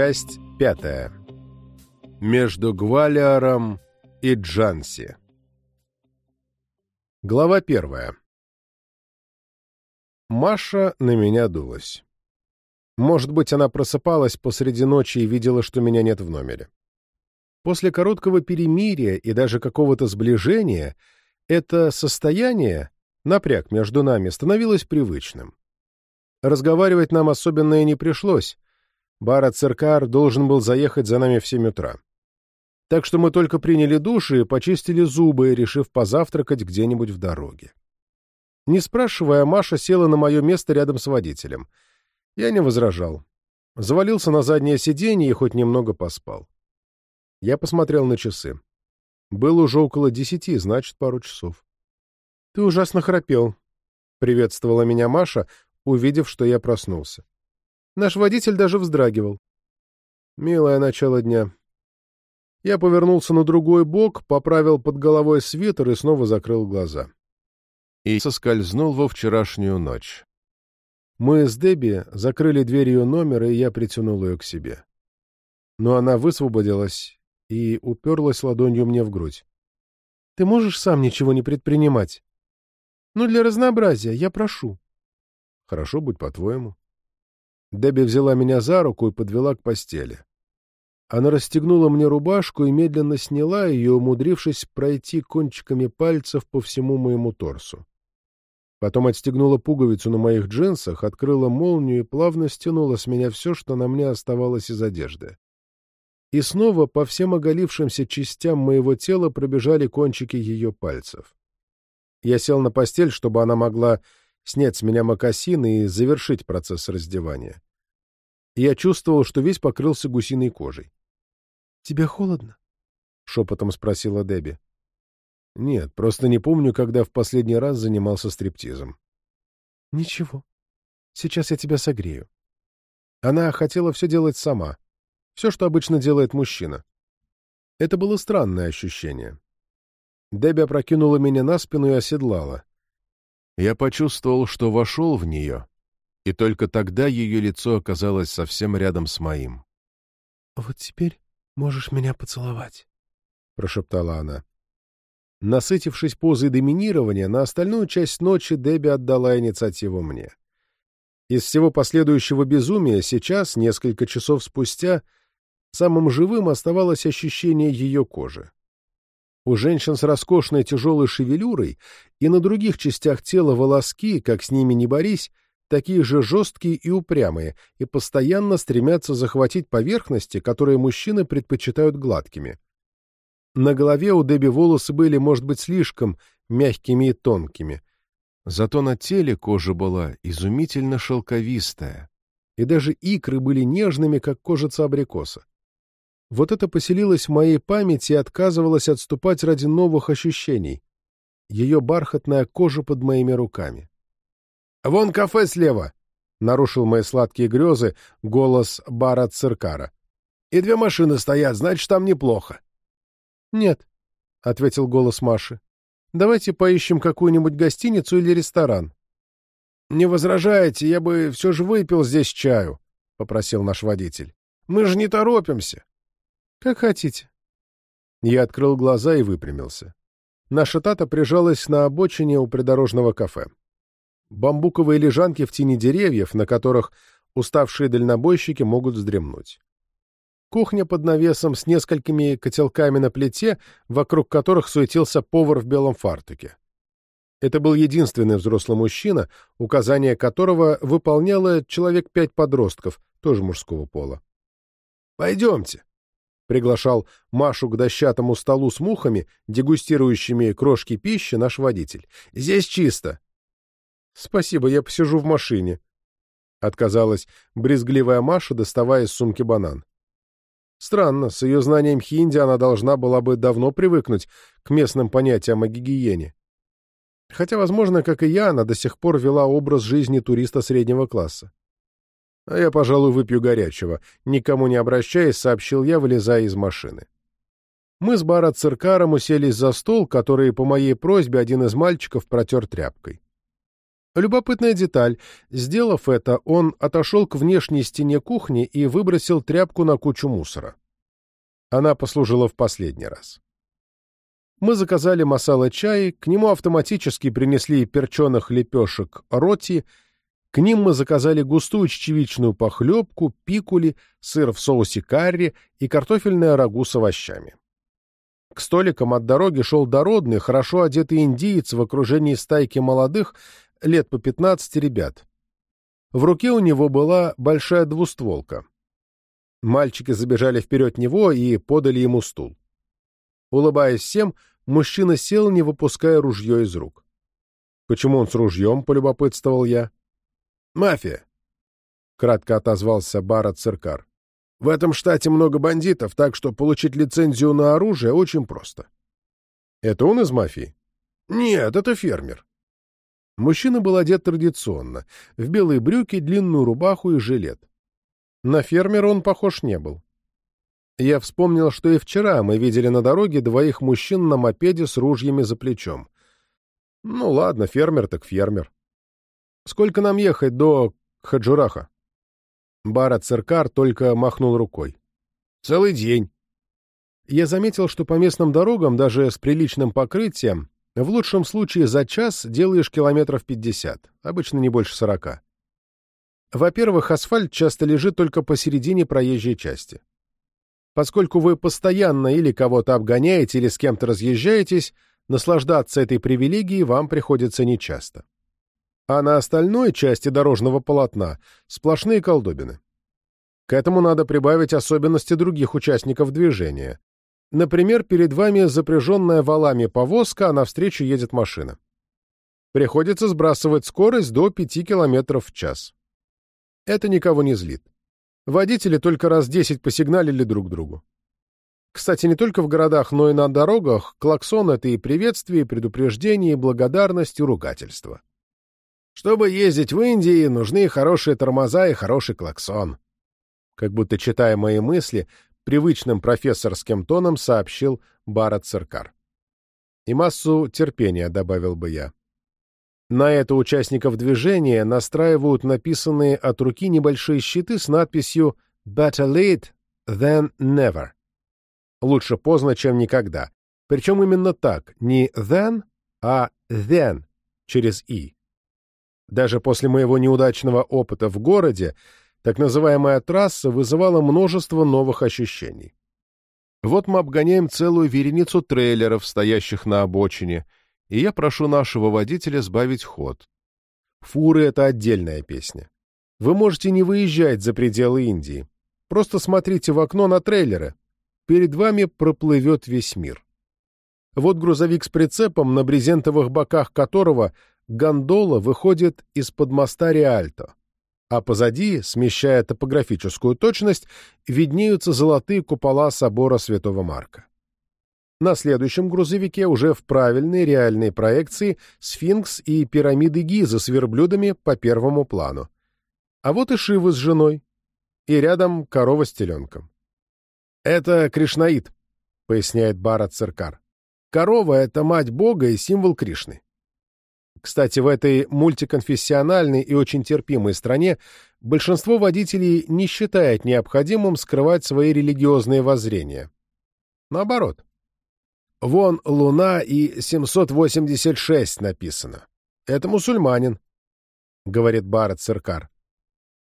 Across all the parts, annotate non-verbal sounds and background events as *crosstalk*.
Часть пятая. Между Гвалиаром и Джанси. Глава первая. Маша на меня дулась. Может быть, она просыпалась посреди ночи и видела, что меня нет в номере. После короткого перемирия и даже какого-то сближения это состояние, напряг между нами, становилось привычным. Разговаривать нам особенно и не пришлось. Бара Циркар должен был заехать за нами в семь утра. Так что мы только приняли душ и почистили зубы, решив позавтракать где-нибудь в дороге. Не спрашивая, Маша села на мое место рядом с водителем. Я не возражал. Завалился на заднее сиденье и хоть немного поспал. Я посмотрел на часы. Было уже около десяти, значит, пару часов. — Ты ужасно храпел, — приветствовала меня Маша, увидев, что я проснулся. Наш водитель даже вздрагивал. Милое начало дня. Я повернулся на другой бок, поправил под головой свитер и снова закрыл глаза. И соскользнул во вчерашнюю ночь. Мы с Дебби закрыли дверь ее номера, и я притянул ее к себе. Но она высвободилась и уперлась ладонью мне в грудь. — Ты можешь сам ничего не предпринимать? — Ну, для разнообразия, я прошу. — Хорошо, будь по-твоему. Дебби взяла меня за руку и подвела к постели. Она расстегнула мне рубашку и медленно сняла ее, умудрившись пройти кончиками пальцев по всему моему торсу. Потом отстегнула пуговицу на моих джинсах, открыла молнию и плавно стянула с меня все, что на мне оставалось из одежды. И снова по всем оголившимся частям моего тела пробежали кончики ее пальцев. Я сел на постель, чтобы она могла снять с меня мокасины и завершить процесс раздевания. Я чувствовал, что весь покрылся гусиной кожей. — Тебе холодно? — шепотом спросила Дебби. — Нет, просто не помню, когда в последний раз занимался стриптизом. — Ничего. Сейчас я тебя согрею. Она хотела все делать сама. Все, что обычно делает мужчина. Это было странное ощущение. Дебби опрокинула меня на спину и оседлала. Я почувствовал, что вошел в нее, и только тогда ее лицо оказалось совсем рядом с моим. — Вот теперь можешь меня поцеловать, — прошептала она. Насытившись позой доминирования, на остальную часть ночи Дебби отдала инициативу мне. Из всего последующего безумия сейчас, несколько часов спустя, самым живым оставалось ощущение ее кожи. У женщин с роскошной тяжелой шевелюрой и на других частях тела волоски, как с ними не борись, такие же жесткие и упрямые, и постоянно стремятся захватить поверхности, которые мужчины предпочитают гладкими. На голове у Дебби волосы были, может быть, слишком мягкими и тонкими. Зато на теле кожа была изумительно шелковистая, и даже икры были нежными, как кожица абрикоса. Вот это поселилось в моей памяти и отказывалось отступать ради новых ощущений. Ее бархатная кожа под моими руками. «Вон кафе слева!» — нарушил мои сладкие грезы голос бара Циркара. «И две машины стоят, значит, там неплохо». «Нет», — ответил голос Маши. «Давайте поищем какую-нибудь гостиницу или ресторан». «Не возражаете, я бы все же выпил здесь чаю», — попросил наш водитель. «Мы же не торопимся». «Как хотите». Я открыл глаза и выпрямился. Наша тата прижалась на обочине у придорожного кафе. Бамбуковые лежанки в тени деревьев, на которых уставшие дальнобойщики могут вздремнуть. Кухня под навесом с несколькими котелками на плите, вокруг которых суетился повар в белом фартуке. Это был единственный взрослый мужчина, указание которого выполняло человек пять подростков, тоже мужского пола. «Пойдемте», приглашал Машу к дощатому столу с мухами, дегустирующими крошки пищи, наш водитель. «Здесь чисто». «Спасибо, я посижу в машине», — отказалась брезгливая Маша, доставая из сумки банан. Странно, с ее знанием хинди она должна была бы давно привыкнуть к местным понятиям о гигиене. Хотя, возможно, как и я, она до сих пор вела образ жизни туриста среднего класса. «А я, пожалуй, выпью горячего», — никому не обращаясь, сообщил я, вылезая из машины. Мы с Барат Циркаром уселись за стол, который, по моей просьбе, один из мальчиков протер тряпкой. Любопытная деталь. Сделав это, он отошел к внешней стене кухни и выбросил тряпку на кучу мусора. Она послужила в последний раз. Мы заказали масала-чай, к нему автоматически принесли перченых лепешек роти, к ним мы заказали густую чечевичную похлебку, пикули, сыр в соусе карри и картофельное рагу с овощами. К столикам от дороги шел дородный, хорошо одетый индиец в окружении стайки молодых, лет по пятнадцати ребят. В руке у него была большая двустволка. Мальчики забежали вперед него и подали ему стул. Улыбаясь всем, мужчина сел, не выпуская ружье из рук. «Почему он с ружьем?» — полюбопытствовал я. «Мафия», — кратко отозвался Барат Циркар. «В этом штате много бандитов, так что получить лицензию на оружие очень просто». «Это он из мафии?» «Нет, это фермер. Мужчина был одет традиционно, в белые брюки, длинную рубаху и жилет. На фермера он похож не был. Я вспомнил, что и вчера мы видели на дороге двоих мужчин на мопеде с ружьями за плечом. Ну ладно, фермер так фермер. Сколько нам ехать до Хаджураха? Бара Циркар только махнул рукой. Целый день. Я заметил, что по местным дорогам, даже с приличным покрытием, в лучшем случае за час делаешь километров 50, обычно не больше 40. Во-первых, асфальт часто лежит только посередине проезжей части. Поскольку вы постоянно или кого-то обгоняете, или с кем-то разъезжаетесь, наслаждаться этой привилегией вам приходится нечасто. А на остальной части дорожного полотна сплошные колдобины. К этому надо прибавить особенности других участников движения. Например, перед вами запряженная валами повозка, а навстречу едет машина. Приходится сбрасывать скорость до 5 км в час. Это никого не злит. Водители только раз 10 посигналили друг другу. Кстати, не только в городах, но и на дорогах клаксон — это и приветствие, и предупреждение, и благодарность, и ругательство. Чтобы ездить в Индии, нужны хорошие тормоза и хороший клаксон. Как будто читая мои мысли, привычным профессорским тоном сообщил Барат Циркар. И массу терпения, добавил бы я. На это участников движения настраивают написанные от руки небольшие щиты с надписью «Better late than never». Лучше поздно, чем никогда. Причем именно так, не «then», а «then» через «и». Даже после моего неудачного опыта в городе так называемая трасса вызывала множество новых ощущений. Вот мы обгоняем целую вереницу трейлеров, стоящих на обочине, и я прошу нашего водителя сбавить ход. Фуры — это отдельная песня. Вы можете не выезжать за пределы Индии. Просто смотрите в окно на трейлеры. Перед вами проплывет весь мир. Вот грузовик с прицепом, на брезентовых боках которого гондола выходит из-под моста Риальто а позади, смещая топографическую точность, виднеются золотые купола собора Святого Марка. На следующем грузовике уже в правильной реальной проекции сфинкс и пирамиды Гизы с верблюдами по первому плану. А вот и Шивы с женой. И рядом корова с теленком. «Это Кришнаид», — поясняет Барат Циркар. «Корова — это мать Бога и символ Кришны. Кстати, в этой мультиконфессиональной и очень терпимой стране большинство водителей не считает необходимым скрывать свои религиозные воззрения. Наоборот. Вон Луна и 786 написано. Это мусульманин, — говорит Барат Циркар.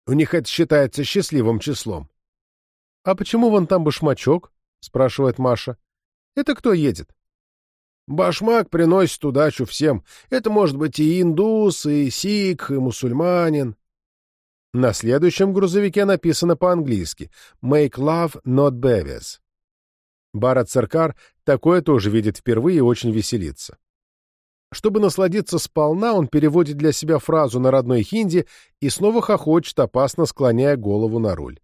У них это считается счастливым числом. — А почему вон там башмачок? — спрашивает Маша. — Это кто едет? Башмак приносит удачу всем. Это может быть и индус, и сикх, и мусульманин. На следующем грузовике написано по-английски «Make love, not babies». Барат Церкар такое тоже видит впервые и очень веселится. Чтобы насладиться сполна, он переводит для себя фразу на родной хинди и снова хохочет, опасно склоняя голову на руль.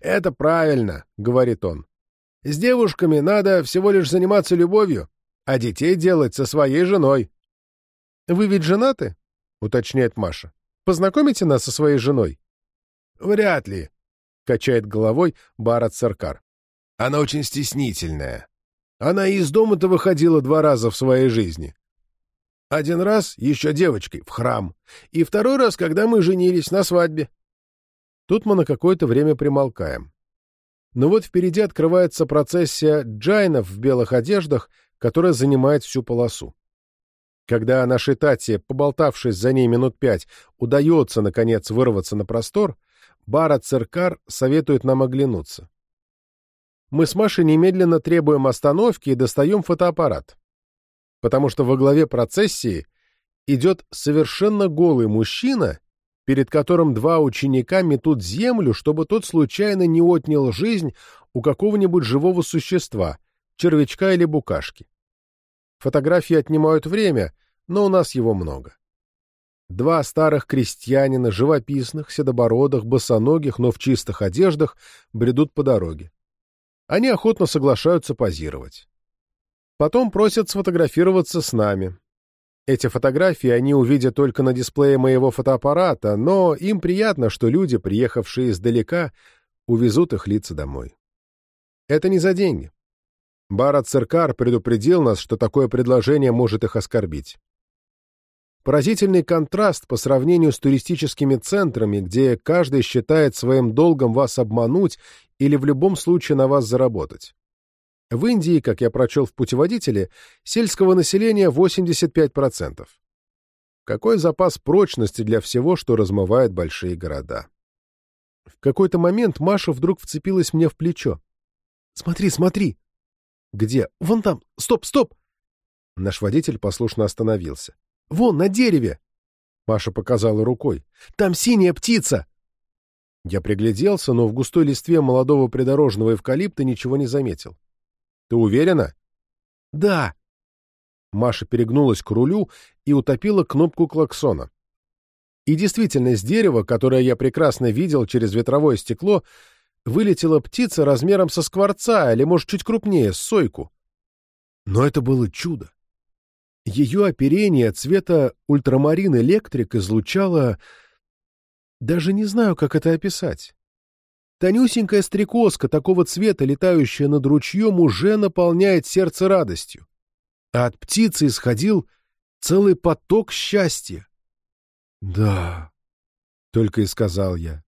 «Это правильно», — говорит он. «С девушками надо всего лишь заниматься любовью, а детей делать со своей женой. — Вы ведь женаты? — уточняет Маша. — Познакомите нас со своей женой? — Вряд ли, — качает головой Барат Саркар. — Она очень стеснительная. Она из дома-то выходила два раза в своей жизни. Один раз еще девочкой в храм, и второй раз, когда мы женились на свадьбе. Тут мы на какое-то время примолкаем. Но вот впереди открывается процессия джайнов в белых одеждах, которая занимает всю полосу. Когда нашей Тате, поболтавшись за ней минут пять, удается, наконец, вырваться на простор, Бара Церкар советует нам оглянуться. Мы с Машей немедленно требуем остановки и достаем фотоаппарат потому что во главе процессии идет совершенно голый мужчина, перед которым два ученика метут землю, чтобы тот случайно не отнял жизнь у какого-нибудь живого существа, червячка или букашки. Фотографии отнимают время, но у нас его много. Два старых крестьянина, живописных, седобородых, босоногих, но в чистых одеждах, бредут по дороге. Они охотно соглашаются позировать. Потом просят сфотографироваться с нами. Эти фотографии они увидят только на дисплее моего фотоаппарата, но им приятно, что люди, приехавшие издалека, увезут их лица домой. Это не за деньги. Барат Церкар предупредил нас, что такое предложение может их оскорбить. Поразительный контраст по сравнению с туристическими центрами, где каждый считает своим долгом вас обмануть или в любом случае на вас заработать. В Индии, как я прочел в путеводителе, сельского населения 85%. Какой запас прочности для всего, что размывает большие города. В какой-то момент Маша вдруг вцепилась мне в плечо. «Смотри, смотри!» «Где? Вон там! Стоп, стоп!» Наш водитель послушно остановился. «Вон, на дереве!» Маша показала рукой. «Там синяя птица!» Я пригляделся, но в густой листве молодого придорожного эвкалипта ничего не заметил. Ты уверена? Да. Маша перегнулась к рулю и утопила кнопку клаксона. И действительно, с дерева, которое я прекрасно видел через ветровое стекло, вылетела птица размером со скворца или, может, чуть крупнее, с сойку. Но это было чудо. Ее оперение цвета ультрамарин электрик излучало... Даже не знаю, как это описать. Тонюсенькая стрекозка такого цвета, летающая над ручьем, уже наполняет сердце радостью. А от птицы исходил целый поток счастья. — Да, — только и сказал я. —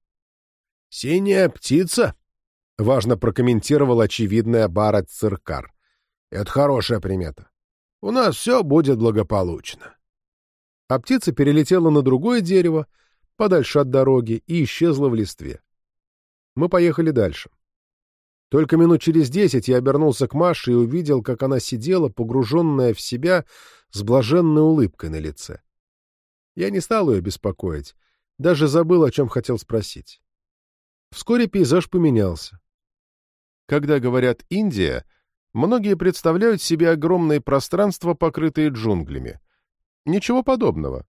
Синяя птица, — важно прокомментировал очевидная Барат Циркар. — Это хорошая примета. У нас все будет благополучно. А птица перелетела на другое дерево, подальше от дороги, и исчезла в листве. Мы поехали дальше. Только минут через десять я обернулся к Маше и увидел, как она сидела, погруженная в себя, с блаженной улыбкой на лице. Я не стал ее беспокоить, даже забыл, о чем хотел спросить. Вскоре пейзаж поменялся. Когда говорят «Индия», многие представляют себе огромные пространства, покрытые джунглями. Ничего подобного.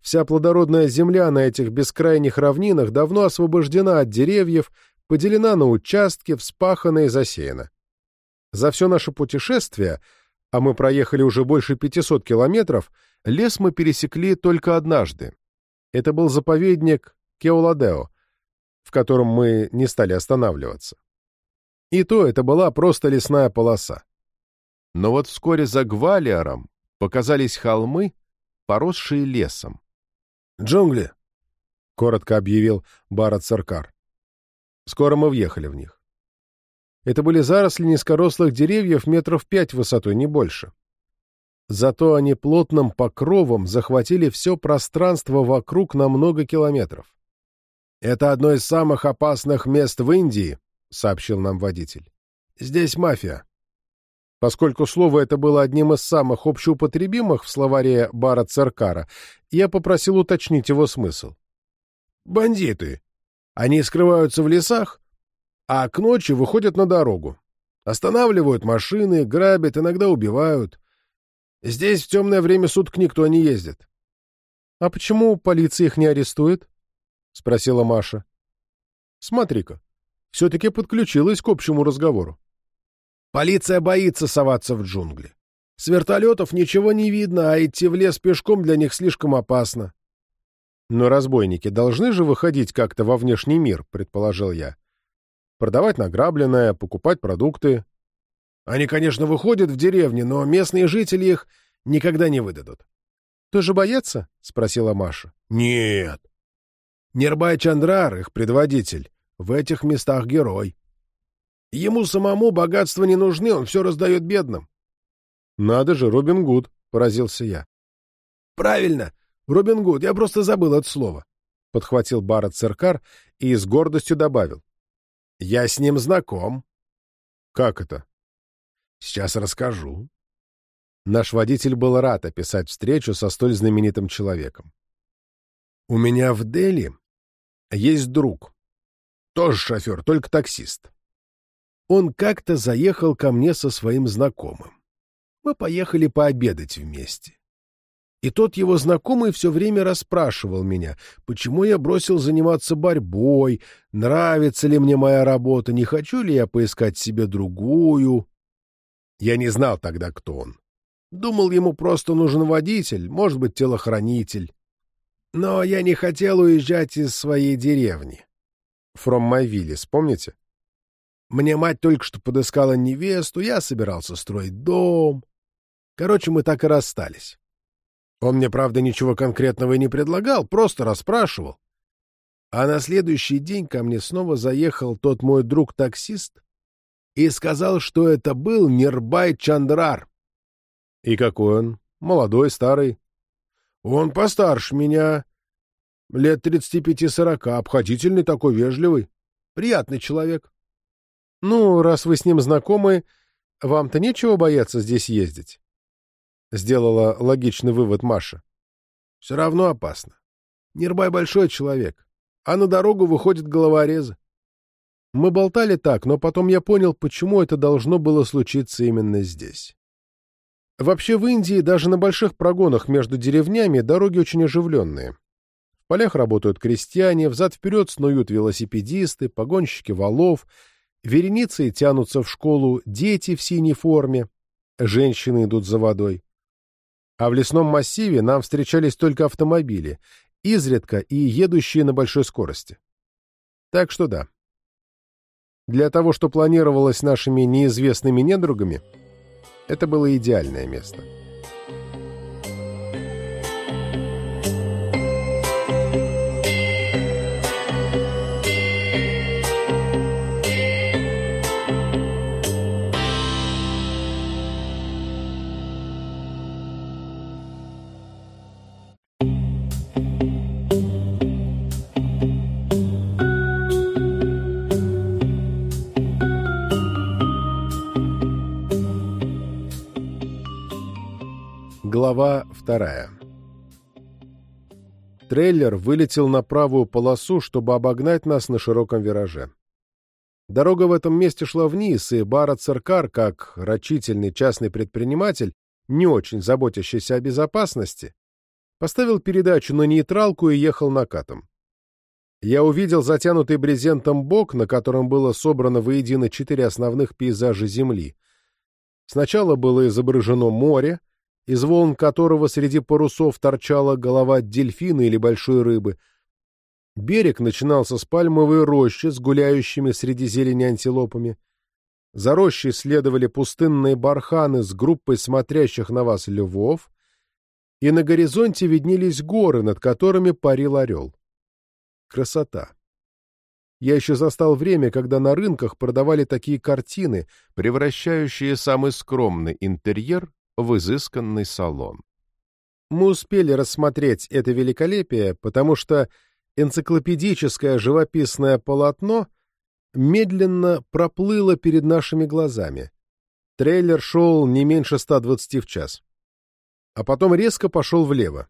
Вся плодородная земля на этих бескрайних равнинах давно освобождена от деревьев, поделена на участки, вспахана и засеяна. За все наше путешествие, а мы проехали уже больше 500 километров, лес мы пересекли только однажды. Это был заповедник Кеоладео, в котором мы не стали останавливаться. И то это была просто лесная полоса. Но вот вскоре за Гвалиаром показались холмы, поросшие лесом. «Джунгли», — коротко объявил Барат Саркар. Скоро мы въехали в них. Это были заросли низкорослых деревьев метров пять высотой, не больше. Зато они плотным покровом захватили все пространство вокруг на много километров. «Это одно из самых опасных мест в Индии», — сообщил нам водитель. «Здесь мафия. Поскольку слово это было одним из самых общеупотребимых в словаре Бара Церкара, я попросил уточнить его смысл. «Бандиты. Они скрываются в лесах, а к ночи выходят на дорогу. Останавливают машины, грабят, иногда убивают. Здесь в темное время суток никто не ездит». «А почему полиция их не арестует?» — спросила Маша. «Смотри-ка, все-таки подключилась к общему разговору. Полиция боится соваться в джунгли. С вертолетов ничего не видно, а идти в лес пешком для них слишком опасно. Но разбойники должны же выходить как-то во внешний мир, предположил я. Продавать награбленное, покупать продукты. Они, конечно, выходят в деревни, но местные жители их никогда не выдадут. «Тоже боятся?» — спросила Маша. «Нет. Нербай Чандрар, их предводитель, в этих местах герой. Ему самому богатства не нужны, он все раздает бедным». «Надо же, Робин Гуд», — поразился я. «Правильно, Робин Гуд, я просто забыл это слово», — подхватил Барретт Церкар и с гордостью добавил. «Я с ним знаком». «Как это?» «Сейчас расскажу». Наш водитель был рад описать встречу со столь знаменитым человеком. «У меня в Дели есть друг. Тоже шофер, только таксист. Он как-то заехал ко мне со своим знакомым. Мы поехали пообедать вместе. И тот его знакомый все время расспрашивал меня, почему я бросил заниматься борьбой, нравится ли мне моя работа, не хочу ли я поискать себе другую. Я не знал тогда, кто он. Думал, ему просто нужен водитель, может быть, телохранитель. Но я не хотел уезжать из своей деревни. From my village, помните? Мне мать только что подыскала невесту, я собирался строить дом. Короче, мы так и расстались. Он мне, правда, ничего конкретного и не предлагал, просто расспрашивал. А на следующий день ко мне снова заехал тот мой друг-таксист и сказал, что это был Нирбай Чандрар. И какой он? Молодой, старый? Он постарше меня. Лет тридцати пяти-сорока, обходительный такой, вежливый. Приятный человек. Ну, раз вы с ним знакомы, вам-то нечего бояться здесь ездить. — сделала логичный вывод Маша. «Все равно опасно. Нербай большой человек, а на дорогу выходят головорезы». Мы болтали так, но потом я понял, почему это должно было случиться именно здесь. Вообще в Индии даже на больших прогонах между деревнями дороги очень оживленные. В полях работают крестьяне, взад-вперед снуют велосипедисты, погонщики валов, вереницей тянутся в школу дети в синей форме, женщины идут за водой а в лесном массиве нам встречались только автомобили, изредка и едущие на большой скорости. Так что да. Для того, что планировалось нашими неизвестными недругами, это было идеальное место. Глава вторая Трейлер вылетел на правую полосу, чтобы обогнать нас на широком вираже. Дорога в этом месте шла вниз, и Барат Церкар, как рачительный частный предприниматель, не очень заботящийся о безопасности, поставил передачу на нейтралку и ехал накатом. Я увидел затянутый брезентом бок, на котором было собрано воедино четыре основных пейзажа Земли. Сначала было изображено море, из волн которого среди парусов торчала голова дельфина или большой рыбы. Берег начинался с пальмовой рощи с гуляющими среди зелени антилопами. За рощей следовали пустынные барханы с группой смотрящих на вас львов, и на горизонте виднелись горы, над которыми парил орел. Красота! Я еще застал время, когда на рынках продавали такие картины, превращающие самый скромный интерьер в изысканный салон. Мы успели рассмотреть это великолепие, потому что энциклопедическое живописное полотно медленно проплыло перед нашими глазами. Трейлер шел не меньше 120 в час. А потом резко пошел влево.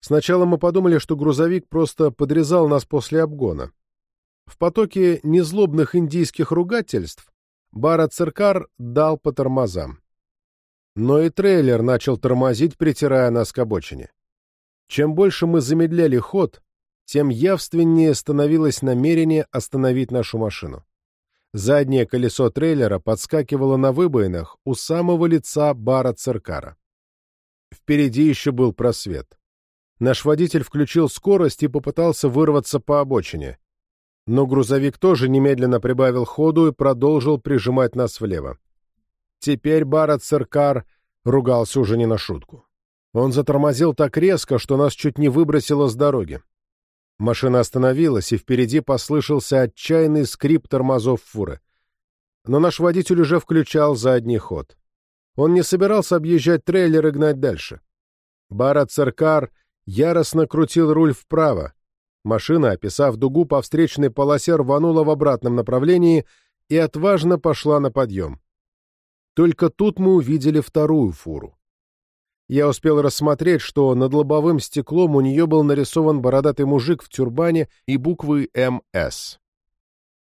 Сначала мы подумали, что грузовик просто подрезал нас после обгона. В потоке незлобных индийских ругательств Барат Циркар дал по тормозам. Но и трейлер начал тормозить, притирая нас к обочине. Чем больше мы замедляли ход, тем явственнее становилось намерение остановить нашу машину. Заднее колесо трейлера подскакивало на выбоинах у самого лица Барата Циркара. Впереди еще был просвет. Наш водитель включил скорость и попытался вырваться по обочине. Но грузовик тоже немедленно прибавил ходу и продолжил прижимать нас влево. Теперь Барат Церкар ругался уже не на шутку. Он затормозил так резко, что нас чуть не выбросило с дороги. Машина остановилась, и впереди послышался отчаянный скрип тормозов фуры. Но наш водитель уже включал задний ход. Он не собирался объезжать трейлер и гнать дальше. Барат Церкар яростно крутил руль вправо. Машина, описав дугу по встречной полосе, рванула в обратном направлении и отважно пошла на подъем. Только тут мы увидели вторую фуру. Я успел рассмотреть, что над лобовым стеклом у нее был нарисован бородатый мужик в тюрбане и буквы «МС».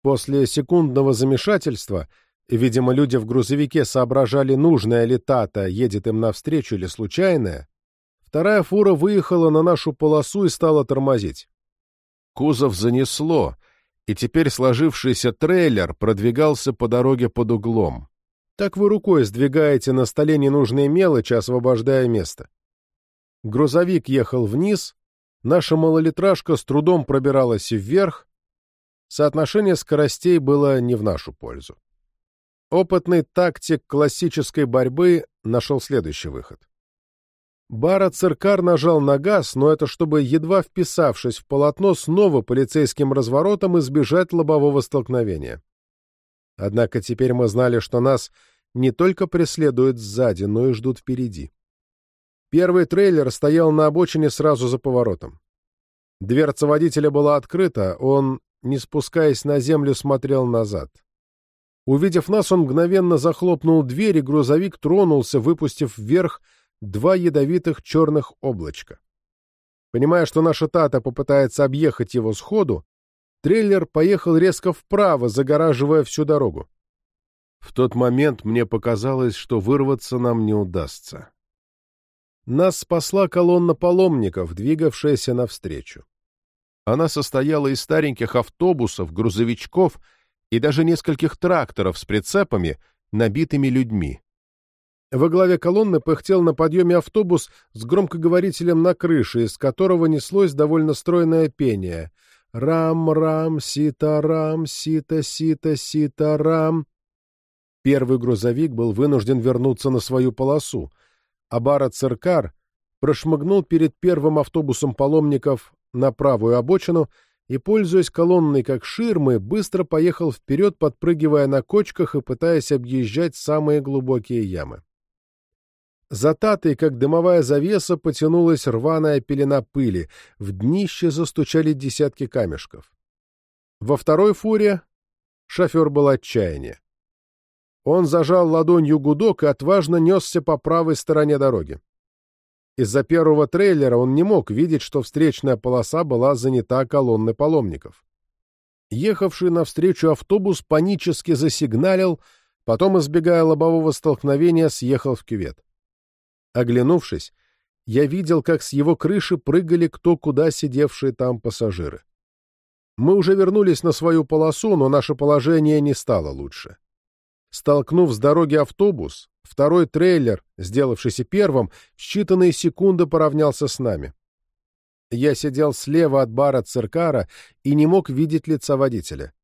После секундного замешательства, видимо, люди в грузовике соображали, нужная ли тата едет им навстречу или случайная, вторая фура выехала на нашу полосу и стала тормозить. Кузов занесло, и теперь сложившийся трейлер продвигался по дороге под углом. Так вы рукой сдвигаете на столе ненужные мелочи, освобождая место. Грузовик ехал вниз, наша малолитражка с трудом пробиралась вверх, соотношение скоростей было не в нашу пользу. Опытный тактик классической борьбы нашел следующий выход. Бара Циркар нажал на газ, но это чтобы, едва вписавшись в полотно, снова полицейским разворотом избежать лобового столкновения. Однако теперь мы знали, что нас не только преследуют сзади, но и ждут впереди. Первый трейлер стоял на обочине сразу за поворотом. Дверца водителя была открыта, он, не спускаясь на землю, смотрел назад. Увидев нас, он мгновенно захлопнул дверь, и грузовик тронулся, выпустив вверх два ядовитых черных облачка. Понимая, что наша Тата попытается объехать его сходу, трейлер поехал резко вправо, загораживая всю дорогу. В тот момент мне показалось, что вырваться нам не удастся. Нас спасла колонна паломников, двигавшаяся навстречу. Она состояла из стареньких автобусов, грузовичков и даже нескольких тракторов с прицепами, набитыми людьми. Во главе колонны пыхтел на подъеме автобус с громкоговорителем на крыше, из которого неслось довольно стройное пение — Рам-рам, сита-рам, сита-сита-сита-рам. Первый грузовик был вынужден вернуться на свою полосу, а Барат Циркар прошмыгнул перед первым автобусом паломников на правую обочину и, пользуясь колонной как ширмы, быстро поехал вперед, подпрыгивая на кочках и пытаясь объезжать самые глубокие ямы. За татой, как дымовая завеса, потянулась рваная пелена пыли, в днище застучали десятки камешков. Во второй фуре шофер был отчаяние. Он зажал ладонью гудок и отважно несся по правой стороне дороги. Из-за первого трейлера он не мог видеть, что встречная полоса была занята колонной паломников. Ехавший навстречу автобус панически засигналил, потом, избегая лобового столкновения, съехал в кювет. Оглянувшись, я видел, как с его крыши прыгали кто куда сидевшие там пассажиры. Мы уже вернулись на свою полосу, но наше положение не стало лучше. Столкнув с дороги автобус, второй трейлер, сделавшийся первым, в считанные секунды поравнялся с нами. Я сидел слева от бара циркара и не мог видеть лица водителя.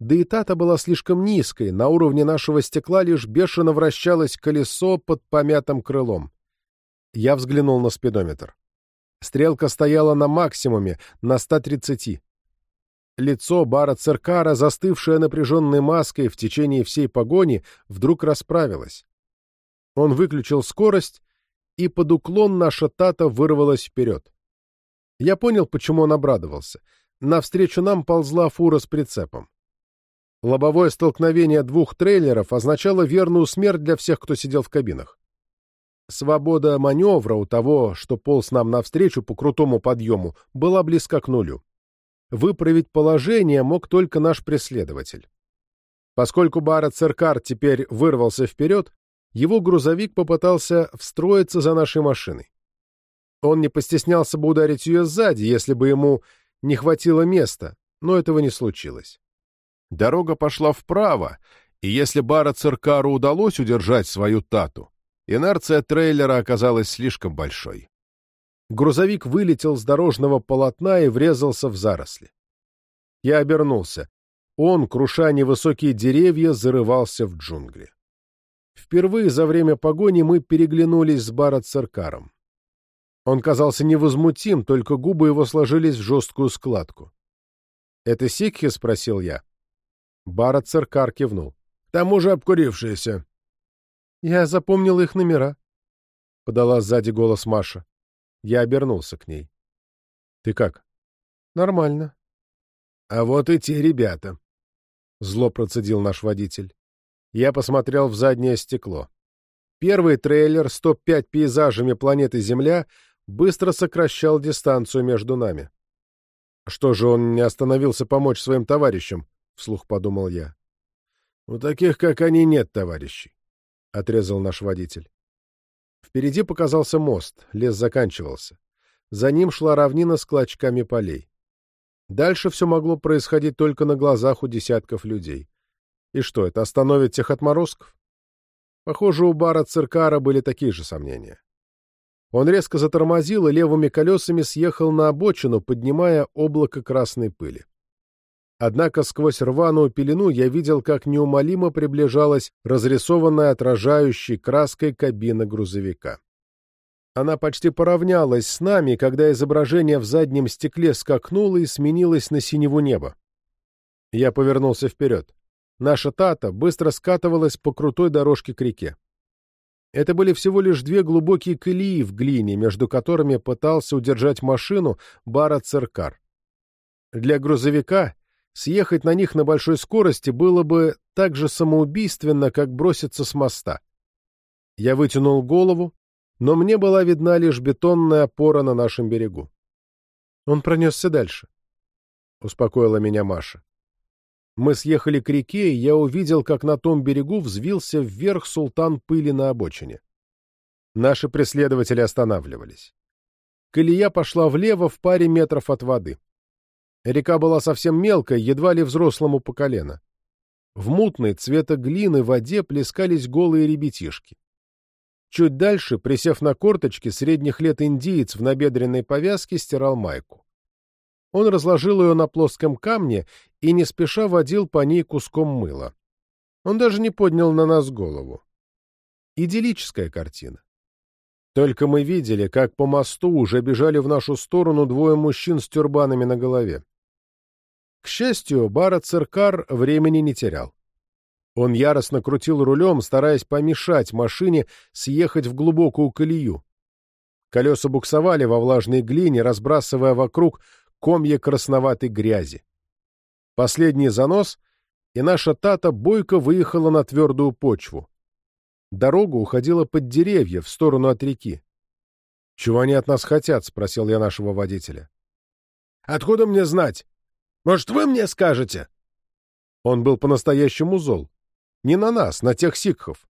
Да и тата была слишком низкой, на уровне нашего стекла лишь бешено вращалось колесо под помятым крылом. Я взглянул на спидометр. Стрелка стояла на максимуме, на 130. Лицо Бара Церкара, застывшее напряженной маской в течение всей погони, вдруг расправилось. Он выключил скорость, и под уклон наша тата вырвалась вперед. Я понял, почему он обрадовался. Навстречу нам ползла фура с прицепом. Лобовое столкновение двух трейлеров означало верную смерть для всех, кто сидел в кабинах. Свобода маневра у того, что полз нам навстречу по крутому подъему, была близка к нулю. Выправить положение мог только наш преследователь. Поскольку Барретт Церкар теперь вырвался вперед, его грузовик попытался встроиться за нашей машиной. Он не постеснялся бы ударить ее сзади, если бы ему не хватило места, но этого не случилось. Дорога пошла вправо, и если Барретт Церкару удалось удержать свою тату, Инерция трейлера оказалась слишком большой. Грузовик вылетел с дорожного полотна и врезался в заросли. Я обернулся. Он, круша невысокие деревья, зарывался в джунгли. Впервые за время погони мы переглянулись с Барат Церкаром. Он казался невозмутим, только губы его сложились в жесткую складку. «Это сикхи?» — спросил я. Барат Церкар кивнул. «К тому же обкурившиеся». «Я запомнил их номера», — подала сзади голос Маша. Я обернулся к ней. «Ты как?» «Нормально». «А вот и те ребята», — зло процедил наш водитель. Я посмотрел в заднее стекло. Первый трейлер с топ-5 пейзажами планеты Земля быстро сокращал дистанцию между нами. Что же он не остановился помочь своим товарищам? Вслух подумал я. У таких, как они, нет товарищей, — отрезал наш водитель. Впереди показался мост, лес заканчивался. За ним шла равнина с клочками полей. Дальше все могло происходить только на глазах у десятков людей. И что, это остановит тех отморозков? Похоже, у бара Циркара были такие же сомнения. Он резко затормозил и левыми колесами съехал на обочину, поднимая облако красной пыли. Однако сквозь рваную пелену я видел, как неумолимо приближалась разрисованная отражающей краской кабина грузовика. Она почти поравнялась с нами, когда изображение в заднем стекле скакнуло и сменилось на синего неба. Я повернулся вперед. Наша Тата быстро скатывалась по крутой дорожке к реке. Это были всего лишь две глубокие колеи в глине, между которыми пытался удержать машину Бара Церкар. Для грузовика съехать на них на большой скорости было бы так же самоубийственно, как броситься с моста. Я вытянул голову, но мне была видна лишь бетонная опора на нашем берегу. Он пронесся дальше. Успокоила меня Маша. Мы съехали к реке, и я увидел, как на том берегу взвился вверх султан пыли на обочине. Наши преследователи останавливались. Колея пошла влево в паре метров от воды. Река была совсем мелкой, едва ли взрослому по колено. В мутной цвета глины воде плескались голые ребятишки. Чуть дальше, присев на корточки, средних лет индиец в набедренной повязке стирал майку. Он разложил ее на плоском камне и не спеша водил по ней куском мыла. Он даже не поднял на нас голову. Идиллическая картина. Только мы видели, как по мосту уже бежали в нашу сторону двое мужчин с тюрбанами на голове. К счастью, Бара Циркар времени не терял. Он яростно крутил рулем, стараясь помешать машине съехать в глубокую колею. Колеса буксовали во влажной глине, разбрасывая вокруг комья красноватой грязи. Последний занос, и наша Тата бойко выехала на твердую почву. Дорога уходила под деревья, в сторону от реки. «Чего они от нас хотят?» — спросил я нашего водителя. «Откуда мне знать? Может, вы мне скажете?» Он был по-настоящему зол. Не на нас, на тех сикхов.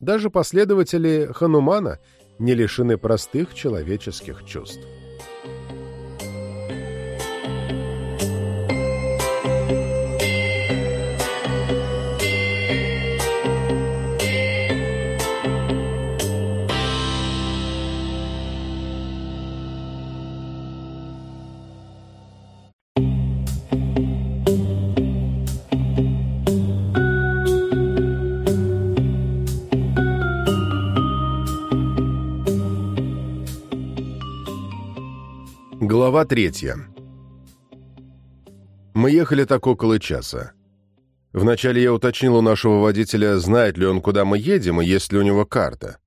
Даже последователи Ханумана не лишены простых человеческих чувств. Глава третья. Мы ехали так около часа. Вначале я уточнил у нашего водителя, знает ли он, куда мы едем и есть ли у него карта.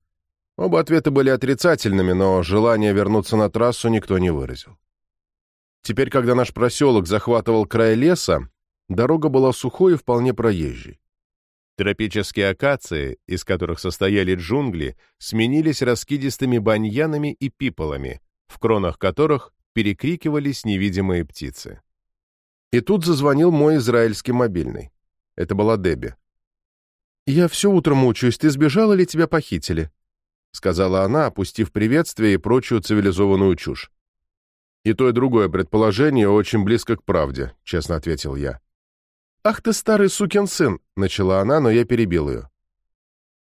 Оба ответа были отрицательными, но желание вернуться на трассу никто не выразил. Теперь, когда наш проселок захватывал край леса, дорога была сухой и вполне проезжей. Тропические акации, из которых состояли джунгли, сменились раскидистыми баньянами и пиполами, в кронах которых перекрикивались невидимые птицы. И тут зазвонил мой израильский мобильный. Это была Дебби. «Я все утро мучаюсь, ты сбежала или тебя похитили?» — сказала она, опустив приветствие и прочую цивилизованную чушь. «И то, и другое предположение очень близко к правде», — честно ответил я. «Ах ты старый сукин сын!» — начала она, но я перебил ее.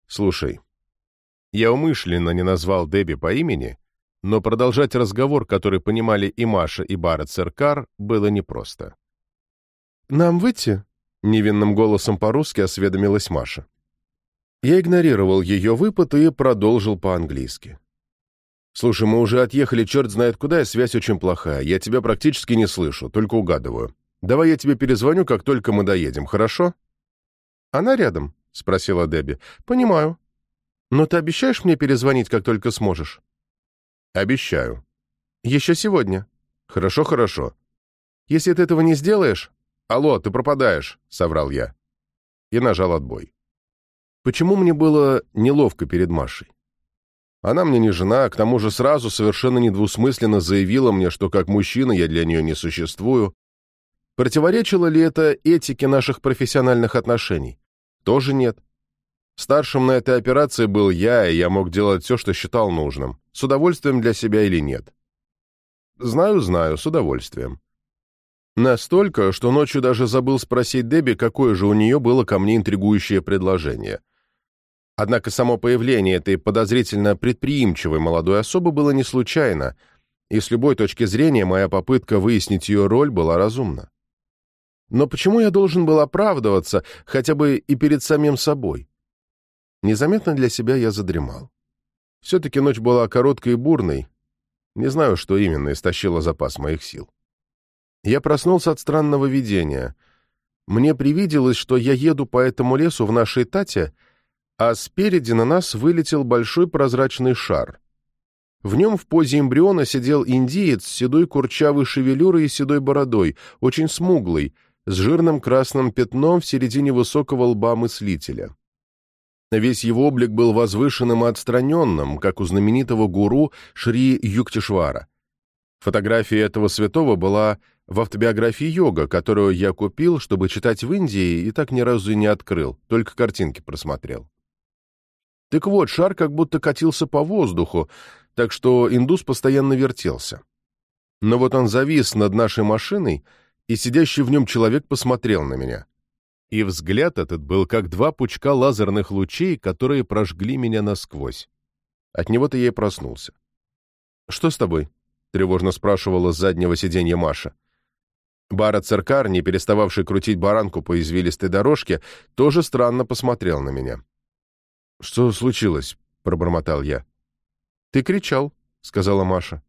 «Слушай, я умышленно не назвал Дебби по имени, но продолжать разговор, который понимали и Маша, и Бара Церкар, было непросто. «Нам выйти?» — невинным голосом по-русски осведомилась Маша. Я игнорировал ее выпад и продолжил по-английски. «Слушай, мы уже отъехали черт знает куда, и связь очень плохая. Я тебя практически не слышу, только угадываю. Давай я тебе перезвоню, как только мы доедем, хорошо?» «Она рядом?» — спросила Дебби. «Понимаю. Но ты обещаешь мне перезвонить, как только сможешь?» «Обещаю». «Еще сегодня?» «Хорошо, хорошо. Если ты этого не сделаешь...» «Алло, ты пропадаешь», — соврал я. И нажал отбой. Почему мне было неловко перед Машей? Она мне не жена, а к тому же сразу совершенно недвусмысленно заявила мне, что как мужчина я для нее не существую. Противоречило ли это этике наших профессиональных отношений? Тоже нет. Старшим на этой операции был я, и я мог делать все, что считал нужным, с удовольствием для себя или нет. Знаю, знаю, с удовольствием. Настолько, что ночью даже забыл спросить Дебби, какое же у нее было ко мне интригующее предложение. Однако само появление этой подозрительно предприимчивой молодой особы было не случайно, и с любой точки зрения моя попытка выяснить ее роль была разумна. Но почему я должен был оправдываться, хотя бы и перед самим собой? Незаметно для себя я задремал. Все-таки ночь была короткой и бурной. Не знаю, что именно истощило запас моих сил. Я проснулся от странного видения. Мне привиделось, что я еду по этому лесу в нашей Тате, а спереди на нас вылетел большой прозрачный шар. В нем в позе эмбриона сидел индиец с седой курчавой шевелюрой и седой бородой, очень смуглый, с жирным красным пятном в середине высокого лба мыслителя. Весь его облик был возвышенным и отстраненным, как у знаменитого гуру Шри Юктишвара. Фотография этого святого была в автобиографии йога, которую я купил, чтобы читать в Индии, и так ни разу и не открыл, только картинки просмотрел. Так вот, шар как будто катился по воздуху, так что индус постоянно вертелся. Но вот он завис над нашей машиной, и сидящий в нем человек посмотрел на меня. И взгляд этот был как два пучка лазерных лучей, которые прожгли меня насквозь. От него-то я и проснулся. «Что с тобой?» — тревожно спрашивала с заднего сиденья Маша. Бара Церкар, не перестававший крутить баранку по извилистой дорожке, тоже странно посмотрел на меня. «Что случилось?» — пробормотал я. «Ты кричал», — сказала Маша.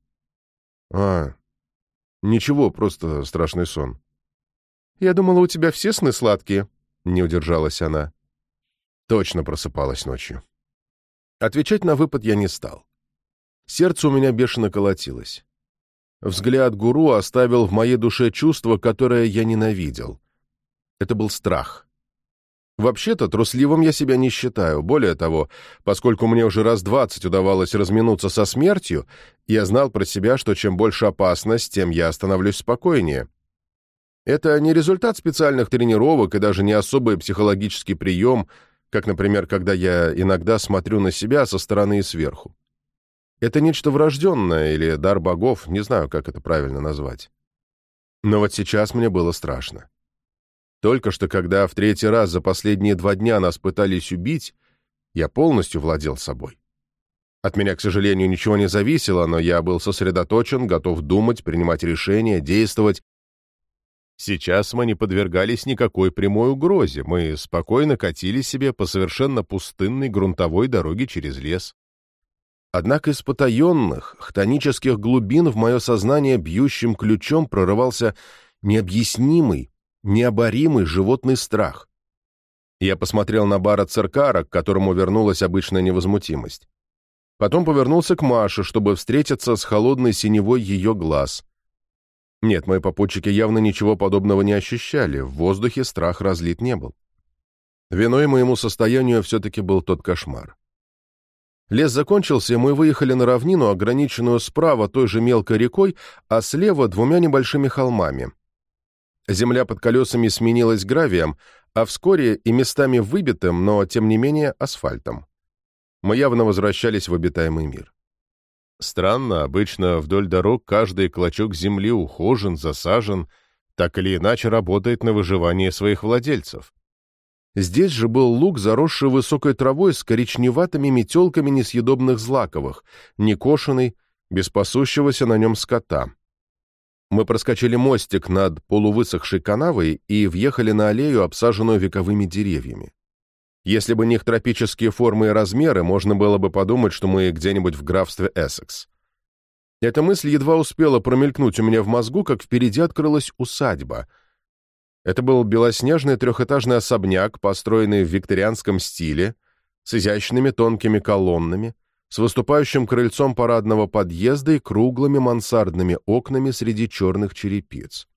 «А, ничего, просто страшный сон». «Я думала, у тебя все сны сладкие», — не удержалась она. Точно просыпалась ночью. Отвечать на выпад я не стал. Сердце у меня бешено колотилось. Взгляд гуру оставил в моей душе чувство, которое я ненавидел. Это был страх. Вообще-то трусливым я себя не считаю. Более того, поскольку мне уже раз двадцать удавалось разминуться со смертью, я знал про себя, что чем больше опасность, тем я становлюсь спокойнее. Это не результат специальных тренировок и даже не особый психологический прием, как, например, когда я иногда смотрю на себя со стороны и сверху. Это нечто врожденное или дар богов, не знаю, как это правильно назвать. Но вот сейчас мне было страшно. Только что, когда в третий раз за последние два дня нас пытались убить, я полностью владел собой. От меня, к сожалению, ничего не зависело, но я был сосредоточен, готов думать, принимать решения, действовать. Сейчас мы не подвергались никакой прямой угрозе, мы спокойно катили себе по совершенно пустынной грунтовой дороге через лес. Однако из потаенных, хтонических глубин в мое сознание бьющим ключом прорывался необъяснимый, необоримый животный страх. Я посмотрел на Бара Церкара, к которому вернулась обычная невозмутимость. Потом повернулся к Маше, чтобы встретиться с холодной синевой ее глаз. Нет, мои попутчики явно ничего подобного не ощущали, в воздухе страх разлит не был. Виной моему состоянию все-таки был тот кошмар. Лес закончился, и мы выехали на равнину, ограниченную справа той же мелкой рекой, а слева двумя небольшими холмами. Земля под колесами сменилась гравием, а вскоре и местами выбитым, но, тем не менее, асфальтом. Мы явно возвращались в обитаемый мир. Странно, обычно вдоль дорог каждый клочок земли ухожен, засажен, так или иначе работает на выживание своих владельцев. Здесь же был луг, заросший высокой травой с коричневатыми метелками несъедобных злаковых, некошенный, без пасущегося на нем скота. Мы проскочили мостик над полувысохшей канавой и въехали на аллею, обсаженную вековыми деревьями. Если бы не их тропические формы и размеры, можно было бы подумать, что мы где-нибудь в графстве Эссекс. Эта мысль едва успела промелькнуть у меня в мозгу, как впереди открылась усадьба. Это был белоснежный трехэтажный особняк, построенный в викторианском стиле, с изящными тонкими колоннами, с выступающим крыльцом парадного подъезда и круглыми мансардными окнами среди черных черепиц.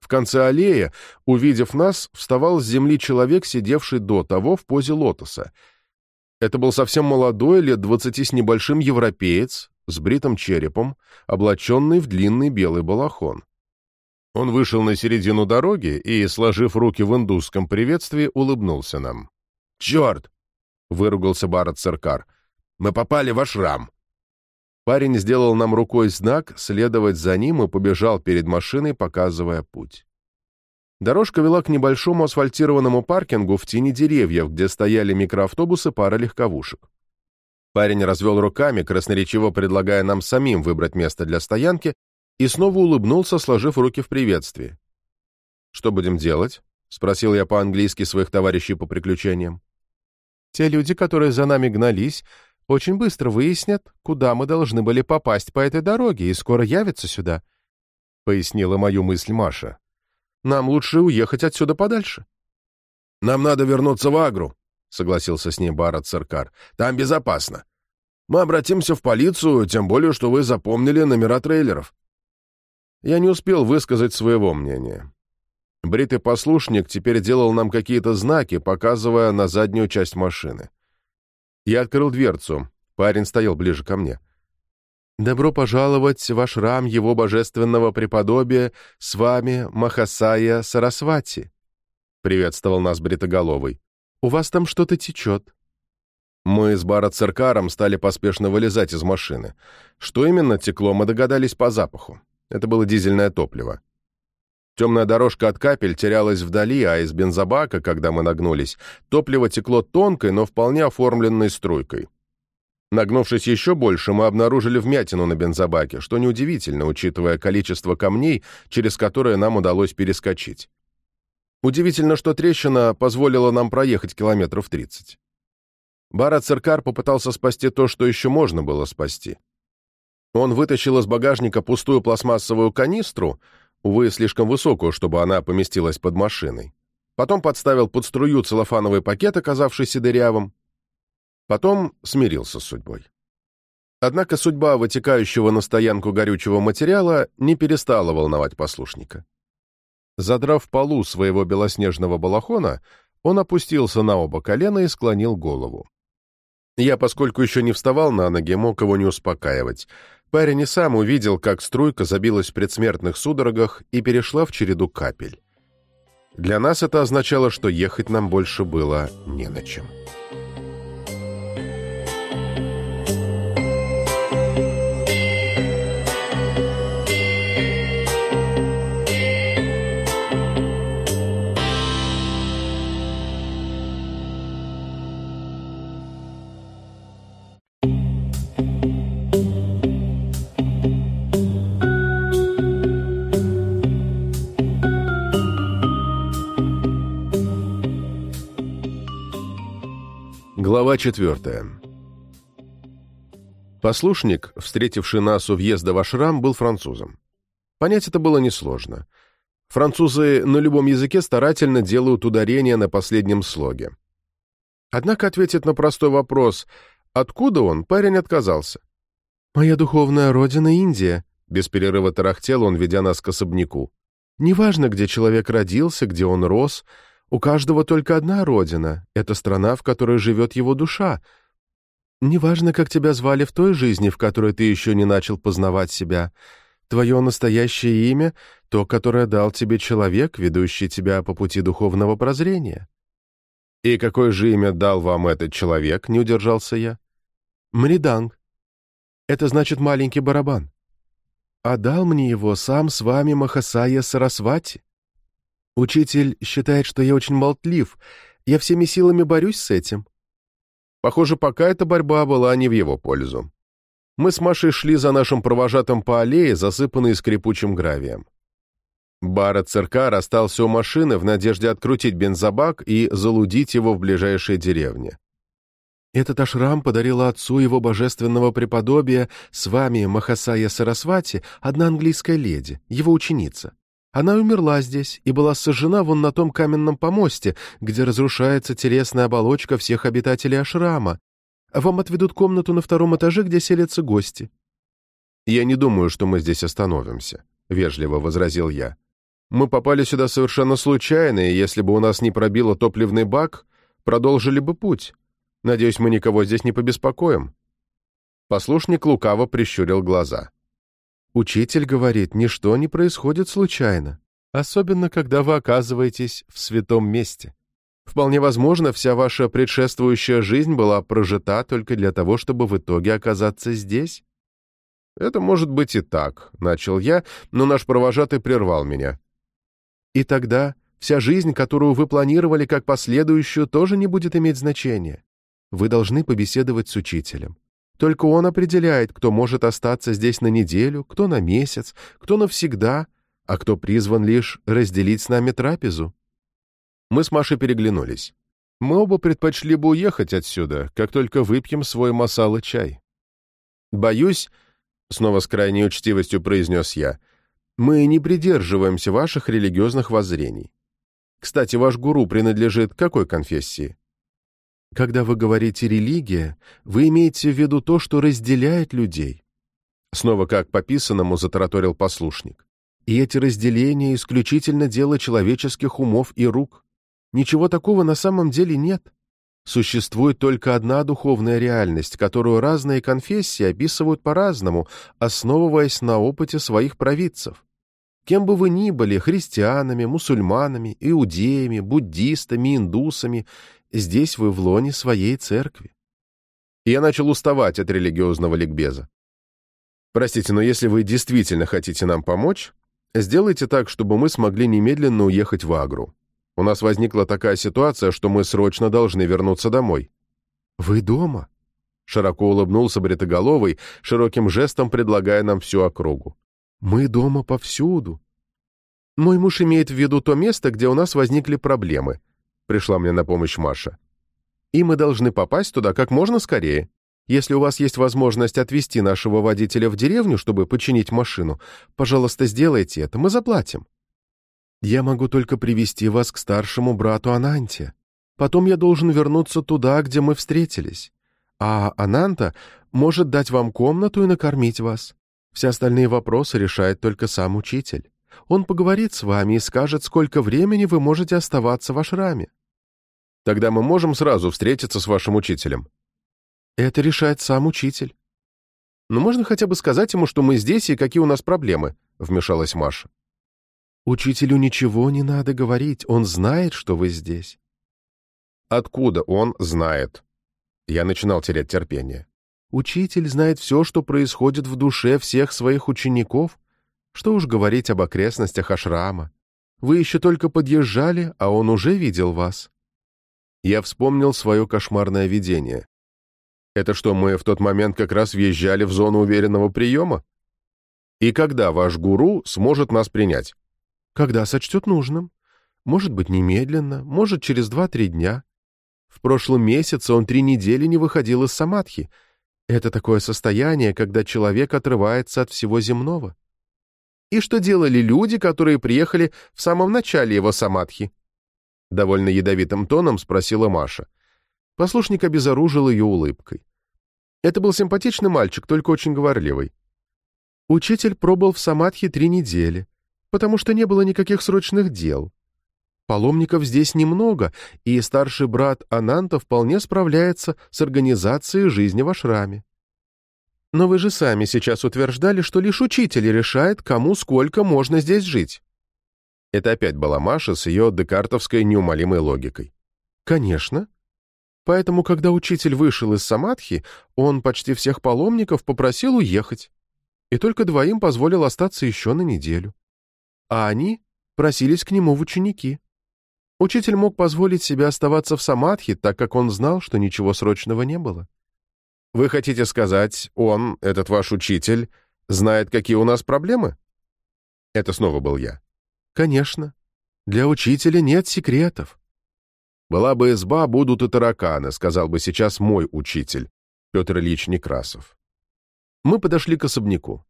В конце аллеи, увидев нас, вставал с земли человек, сидевший до того в позе лотоса. Это был совсем молодой, лет двадцати с небольшим европеец, с бритым черепом, облаченный в длинный белый балахон. Он вышел на середину дороги и, сложив руки в индусском приветствии, улыбнулся нам. «Черт!» — выругался Барат Церкар. «Мы попали в ашрам!» Парень сделал нам рукой знак следовать за ним и побежал перед машиной, показывая путь. Дорожка вела к небольшому асфальтированному паркингу в тени деревьев, где стояли микроавтобусы пара легковушек. Парень развел руками, красноречиво предлагая нам самим выбрать место для стоянки, и снова улыбнулся, сложив руки в приветствии. «Что будем делать?» — спросил я по-английски своих товарищей по приключениям. «Те люди, которые за нами гнались, очень быстро выяснят, куда мы должны были попасть по этой дороге, и скоро явятся сюда», — пояснила мою мысль Маша. «Нам лучше уехать отсюда подальше». «Нам надо вернуться в Агру», — согласился с ней Барат Церкар. «Там безопасно. Мы обратимся в полицию, тем более, что вы запомнили номера трейлеров». Я не успел высказать своего мнения. Бритый послушник теперь делал нам какие-то знаки, показывая на заднюю часть машины. Я открыл дверцу. Парень стоял ближе ко мне. «Добро пожаловать в ашрам его божественного преподобия с вами Махасая Сарасвати», — приветствовал нас Бритоголовый. «У вас там что-то течет». Мы с Барат Церкаром стали поспешно вылезать из машины. Что именно текло, мы догадались по запаху. Это было дизельное топливо. Темная дорожка от капель терялась вдали, а из бензобака, когда мы нагнулись, топливо текло тонкой, но вполне оформленной струйкой. Нагнувшись еще больше, мы обнаружили вмятину на бензобаке, что неудивительно, учитывая количество камней, через которые нам удалось перескочить. Удивительно, что трещина позволила нам проехать километров 30. Барат Церкар попытался спасти то, что еще можно было спасти. Он вытащил из багажника пустую пластмассовую канистру, увы, слишком высокую, чтобы она поместилась под машиной. Потом подставил под струю целлофановый пакет, оказавшийся дырявым. Потом смирился с судьбой. Однако судьба вытекающего на стоянку горючего материала не перестала волновать послушника. Задрав полу своего белоснежного балахона, он опустился на оба колена и склонил голову. Я, поскольку еще не вставал на ноги, мог его не успокаивать. Парень и сам увидел, как струйка забилась в предсмертных судорогах и перешла в череду капель. Для нас это означало, что ехать нам больше было не на чем. Глава четвертая. Послушник, встретивший нас у въезда в ашрам, был французом. Понять это было несложно. Французы на любом языке старательно делают ударение на последнем слоге. Однако ответить на простой вопрос «Откуда он?» парень отказался. «Моя духовная родина — Индия», — без перерыва тарахтел он, ведя нас к особняку. «Неважно, где человек родился, где он рос», у каждого только одна родина — это страна, в которой живет его душа. Неважно, как тебя звали в той жизни, в которой ты еще не начал познавать себя. Твое настоящее имя — то, которое дал тебе человек, ведущий тебя по пути духовного прозрения. «И какое же имя дал вам этот человек?» — не удержался я. «Мриданг. Это значит маленький барабан. А дал мне его сам с вами Махасая Сарасвати. Учитель считает, что я очень болтлив. Я всеми силами борюсь с этим. Похоже, пока эта борьба была не в его пользу. Мы с Машей шли за нашим провожатым по аллее, засыпанной скрипучим гравием. Барретт Церкар остался у машины в надежде открутить бензобак и залудить его в ближайшей деревне. Этот ашрам подарила отцу его божественного преподобия с вами Махасая Сарасвати, одна английская леди, его ученица. Она умерла здесь и была сожжена вон на том каменном помосте, где разрушается телесная оболочка всех обитателей ашрама. Вам отведут комнату на втором этаже, где селятся гости. «Я не думаю, что мы здесь остановимся», — вежливо возразил я. «Мы попали сюда совершенно случайно, и если бы у нас не пробило топливный бак, продолжили бы путь. Надеюсь, мы никого здесь не побеспокоим». Послушник лукаво прищурил глаза. «Учитель говорит, ничто не происходит случайно, особенно когда вы оказываетесь в святом месте. Вполне возможно, вся ваша предшествующая жизнь была прожита только для того, чтобы в итоге оказаться здесь». «Это может быть и так», — начал я, но наш провожатый прервал меня. «И тогда вся жизнь, которую вы планировали как последующую, тоже не будет иметь значения. Вы должны побеседовать с учителем. Только он определяет, кто может остаться здесь на неделю, кто на месяц, кто навсегда, а кто призван лишь разделить с нами трапезу. Мы с Машей переглянулись. Мы оба предпочли бы уехать отсюда, как только выпьем свой масала-чай. Боюсь, — снова с крайней учтивостью произнес я, — мы не придерживаемся ваших религиозных воззрений. Кстати, ваш гуру принадлежит какой конфессии? Когда вы говорите «религия», вы имеете в виду то, что разделяет людей. Снова как по писанному затараторил послушник. И эти разделения исключительно дело человеческих умов и рук. Ничего такого на самом деле нет. Существует только одна духовная реальность, которую разные конфессии описывают по-разному, основываясь на опыте своих провидцев. Кем бы вы ни были, христианами, мусульманами, иудеями, буддистами, индусами Здесь вы в лоне своей церкви. И я начал уставать от религиозного ликбеза. Простите, но если вы действительно хотите нам помочь, сделайте так, чтобы мы смогли немедленно уехать в Агру. У нас возникла такая ситуация, что мы срочно должны вернуться домой. Вы дома? Широко улыбнулся Бритоголовый, широким жестом предлагая нам всю округу. Мы дома повсюду. Мой муж имеет в виду то место, где у нас возникли проблемы, пришла мне на помощь Маша. «И мы должны попасть туда как можно скорее. Если у вас есть возможность отвезти нашего водителя в деревню, чтобы починить машину, пожалуйста, сделайте это, мы заплатим». «Я могу только привести вас к старшему брату Ананте. Потом я должен вернуться туда, где мы встретились. А Ананта может дать вам комнату и накормить вас. Все остальные вопросы решает только сам учитель. Он поговорит с вами и скажет, сколько времени вы можете оставаться в ашраме. Тогда мы можем сразу встретиться с вашим учителем». «Это решает сам учитель». «Но можно хотя бы сказать ему, что мы здесь и какие у нас проблемы», — вмешалась Маша. «Учителю ничего не надо говорить, он знает, что вы здесь». «Откуда он знает?» Я начинал терять терпение. «Учитель знает все, что происходит в душе всех своих учеников. Что уж говорить об окрестностях Ашрама. Вы еще только подъезжали, а он уже видел вас я вспомнил свое кошмарное видение. Это что, мы в тот момент как раз въезжали в зону уверенного приема? И когда ваш гуру сможет нас принять? Когда сочтет нужным. Может быть, немедленно, может, через два-три дня. В прошлом месяце он три недели не выходил из самадхи. Это такое состояние, когда человек отрывается от всего земного. И что делали люди, которые приехали в самом начале его самадхи? — довольно ядовитым тоном спросила Маша. Послушник обезоружил ее улыбкой. Это был симпатичный мальчик, только очень говорливый. Учитель пробыл в Самадхи три недели, потому что не было никаких срочных дел. Паломников здесь немного, и старший брат Ананта вполне справляется с организацией жизни в ашраме. Но вы же сами сейчас утверждали, что лишь учитель решает, кому сколько можно здесь жить. Это опять была Маша с ее декартовской неумолимой логикой. «Конечно. Поэтому, когда учитель вышел из Самадхи, он почти всех паломников попросил уехать, и только двоим позволил остаться еще на неделю. А они просились к нему в ученики. Учитель мог позволить себе оставаться в Самадхи, так как он знал, что ничего срочного не было. Вы хотите сказать, он, этот ваш учитель, знает, какие у нас проблемы? Это снова был я. Конечно. Для учителя нет секретов. «Была бы изба, будут и тараканы», — сказал бы сейчас мой учитель, Петр Ильич Некрасов. Мы подошли к особняку.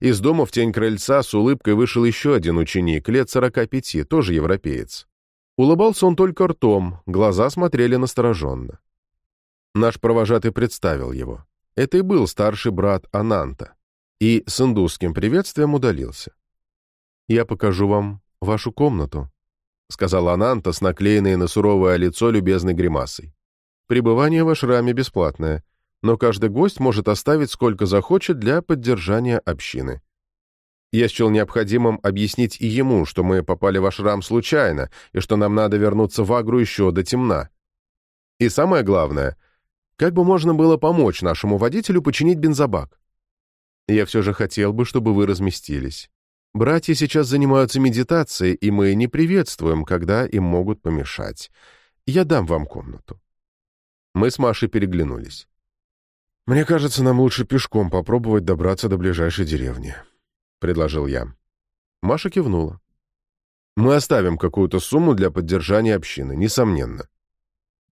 Из дома в тень крыльца с улыбкой вышел еще один ученик, лет сорока пяти, тоже европеец. Улыбался он только ртом, глаза смотрели настороженно. Наш провожатый представил его. Это и был старший брат Ананта. И с индусским приветствием удалился. «Я покажу вам вашу комнату», — сказала Ананта с наклеенной на суровое лицо любезной гримасой. «Пребывание в ашраме бесплатное, но каждый гость может оставить сколько захочет для поддержания общины». Я счел необходимым объяснить и ему, что мы попали в ашрам случайно, и что нам надо вернуться в Агру еще до темна. И самое главное — как бы можно было помочь нашему водителю починить бензобак? Я все же хотел бы, чтобы вы разместились. Братья сейчас занимаются медитацией, и мы не приветствуем, когда им могут помешать. Я дам вам комнату». Мы с Машей переглянулись. «Мне кажется, нам лучше пешком попробовать добраться до ближайшей деревни», — предложил я. Маша кивнула. «Мы оставим какую-то сумму для поддержания общины, несомненно.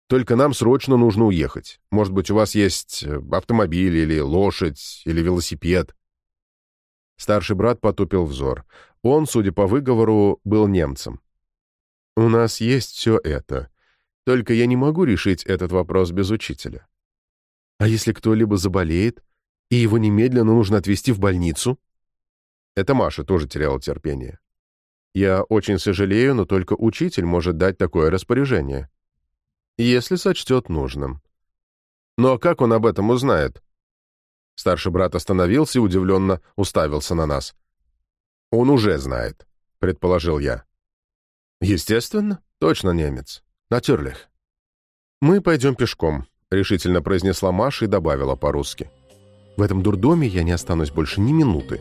Только нам срочно нужно уехать. Может быть, у вас есть э, автомобиль или лошадь или велосипед?» Старший брат потупил взор. Он, судя по выговору, был немцем. «У нас есть все это. Только я не могу решить этот вопрос без учителя. А если кто-либо заболеет, и его немедленно нужно отвезти в больницу?» Это Маша тоже теряла терпение. «Я очень сожалею, но только учитель может дать такое распоряжение» если сочтет нужным. Но как он об этом узнает? Старший брат остановился и удивленно уставился на нас. «Он уже знает», — предположил я. «Естественно, точно немец. Натюрлих». «Мы пойдем пешком», — решительно произнесла Маша и добавила по-русски. «В этом дурдоме я не останусь больше ни минуты».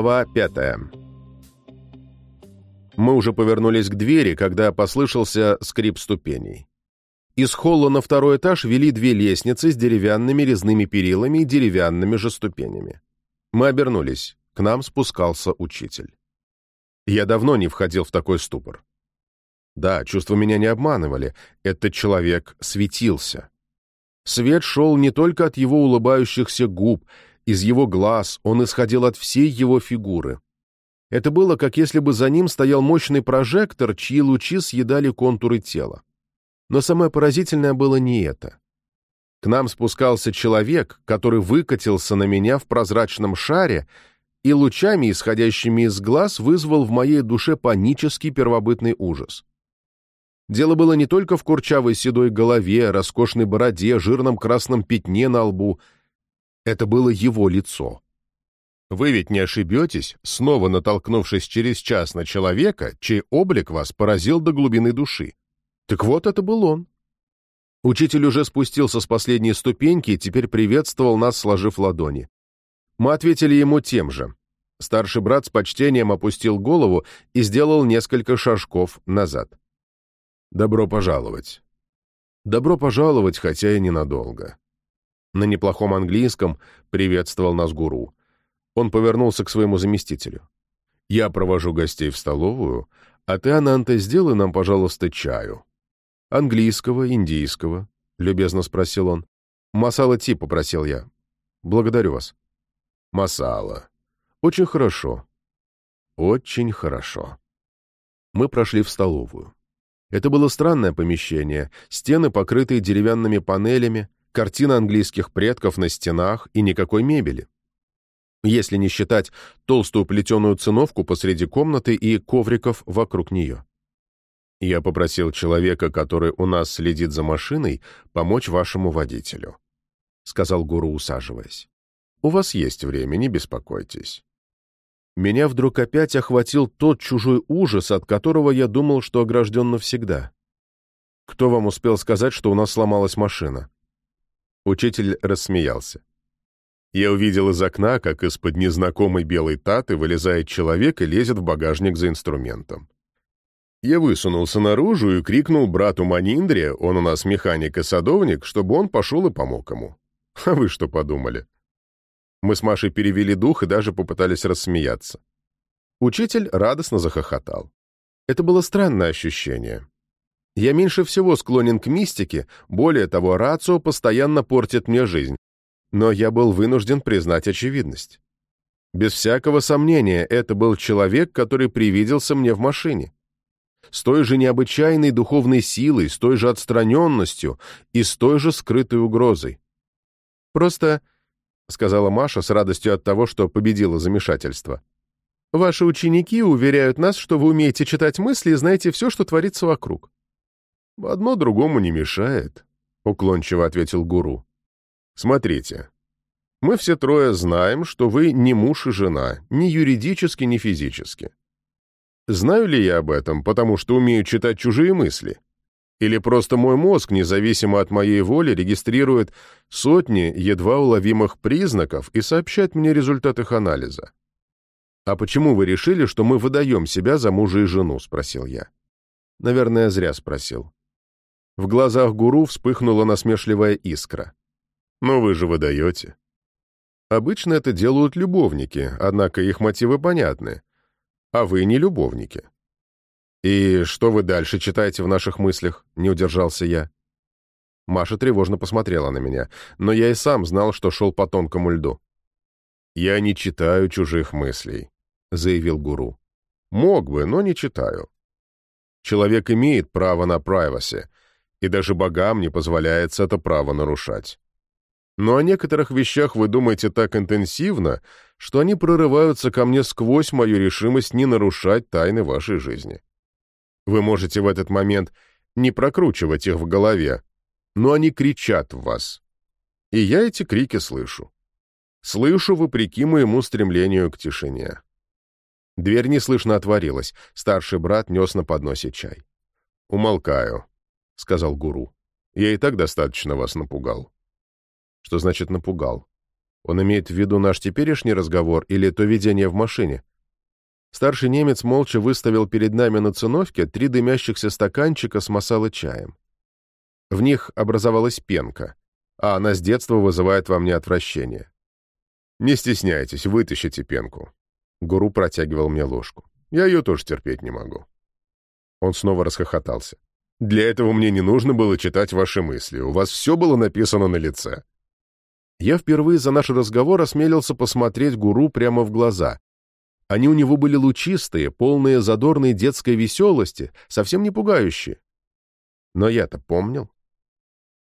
Глава пятая. Мы уже повернулись к двери, когда послышался скрип ступеней. Из холла на второй этаж вели две лестницы с деревянными резными перилами и деревянными же ступенями. Мы обернулись. К нам спускался учитель. Я давно не входил в такой ступор. Да, чувства меня не обманывали. Этот человек светился. Свет шел не только от его улыбающихся губ — из его глаз, он исходил от всей его фигуры. Это было, как если бы за ним стоял мощный прожектор, чьи лучи съедали контуры тела. Но самое поразительное было не это. К нам спускался человек, который выкатился на меня в прозрачном шаре и лучами, исходящими из глаз, вызвал в моей душе панический первобытный ужас. Дело было не только в курчавой седой голове, роскошной бороде, жирном красном пятне на лбу — это было его лицо. Вы ведь не ошибетесь, снова натолкнувшись через час на человека, чей облик вас поразил до глубины души. Так вот, это был он. Учитель уже спустился с последней ступеньки и теперь приветствовал нас, сложив ладони. Мы ответили ему тем же. Старший брат с почтением опустил голову и сделал несколько шажков назад. «Добро пожаловать». «Добро пожаловать, хотя и ненадолго». На неплохом английском приветствовал нас гуру. Он повернулся к своему заместителю. «Я провожу гостей в столовую, а ты, Ананта, сделай нам, пожалуйста, чаю». «Английского, индийского?» — любезно спросил он. «Масала ти», — попросил я. «Благодарю вас». «Масала. Очень хорошо. Очень хорошо». Мы прошли в столовую. Это было странное помещение, стены, покрытые деревянными панелями, картина английских предков на стенах и никакой мебели. Если не считать толстую плетеную циновку посреди комнаты и ковриков вокруг нее. Я попросил человека, который у нас следит за машиной, помочь вашему водителю, — сказал гуру, усаживаясь. У вас есть время, не беспокойтесь. Меня вдруг опять охватил тот чужой ужас, от которого я думал, что огражден навсегда. «Кто вам успел сказать, что у нас сломалась машина?» Учитель рассмеялся. Я увидел из окна, как из-под незнакомой белой таты вылезает человек и лезет в багажник за инструментом. Я высунулся наружу и крикнул брату Маниндре, он у нас механик и садовник, чтобы он пошел и помог ему. *laughs* А вы что подумали? Мы с Машей перевели дух и даже попытались рассмеяться. Учитель радостно захохотал. Это было странное ощущение. Я меньше всего склонен к мистике, более того, рацио постоянно портит мне жизнь. Но я был вынужден признать очевидность. Без всякого сомнения, это был человек, который привиделся мне в машине. С той же необычайной духовной силой, с той же отстраненностью и с той же скрытой угрозой. «Просто», — сказала Маша с радостью от того, что победила замешательство, «ваши ученики уверяют нас, что вы умеете читать мысли и знаете все, что творится вокруг». «Одно другому не мешает», — уклончиво ответил гуру. «Смотрите, мы все трое знаем, что вы не муж и жена, ни юридически, ни физически. Знаю ли я об этом, потому что умею читать чужие мысли? Или просто мой мозг, независимо от моей воли, регистрирует сотни едва уловимых признаков и сообщает мне результат их анализа? «А почему вы решили, что мы выдаем себя за мужа и жену?» — спросил я. Наверное, зря спросил. В глазах гуру вспыхнула насмешливая искра. «Но вы же выдаете». Обычно это делают любовники, однако их мотивы понятны. А вы не любовники. «И что вы дальше читаете в наших мыслях?» — не удержался я. Маша тревожно посмотрела на меня, но я и сам знал, что шел по тонкому льду. «Я не читаю чужих мыслей», — заявил гуру. «Мог бы, но не читаю. Человек имеет право на privacy, и даже богам не позволяется это право нарушать. Но о некоторых вещах вы думаете так интенсивно, что они прорываются ко мне сквозь мою решимость не нарушать тайны вашей жизни. Вы можете в этот момент не прокручивать их в голове, но они кричат в вас. И я эти крики слышу. Слышу вопреки моему стремлению к тишине. Дверь неслышно отворилась, старший брат нес на подносе чай. «Умолкаю», — сказал гуру. «Я и так достаточно вас напугал». «Что значит напугал? Он имеет в виду наш теперешний разговор или то видение в машине?» Старший немец молча выставил перед нами на циновке три дымящихся стаканчика с масало-чаем. В них образовалась пенка, а она с детства вызывает во мне отвращение. «Не стесняйтесь, вытащите пенку». Гуру протягивал мне ложку. «Я ее тоже терпеть не могу». Он снова расхохотался. Для этого мне не нужно было читать ваши мысли. У вас все было написано на лице. Я впервые за наш разговор осмелился посмотреть гуру прямо в глаза. Они у него были лучистые, полные задорной детской веселости, совсем не пугающие. Но я-то помнил.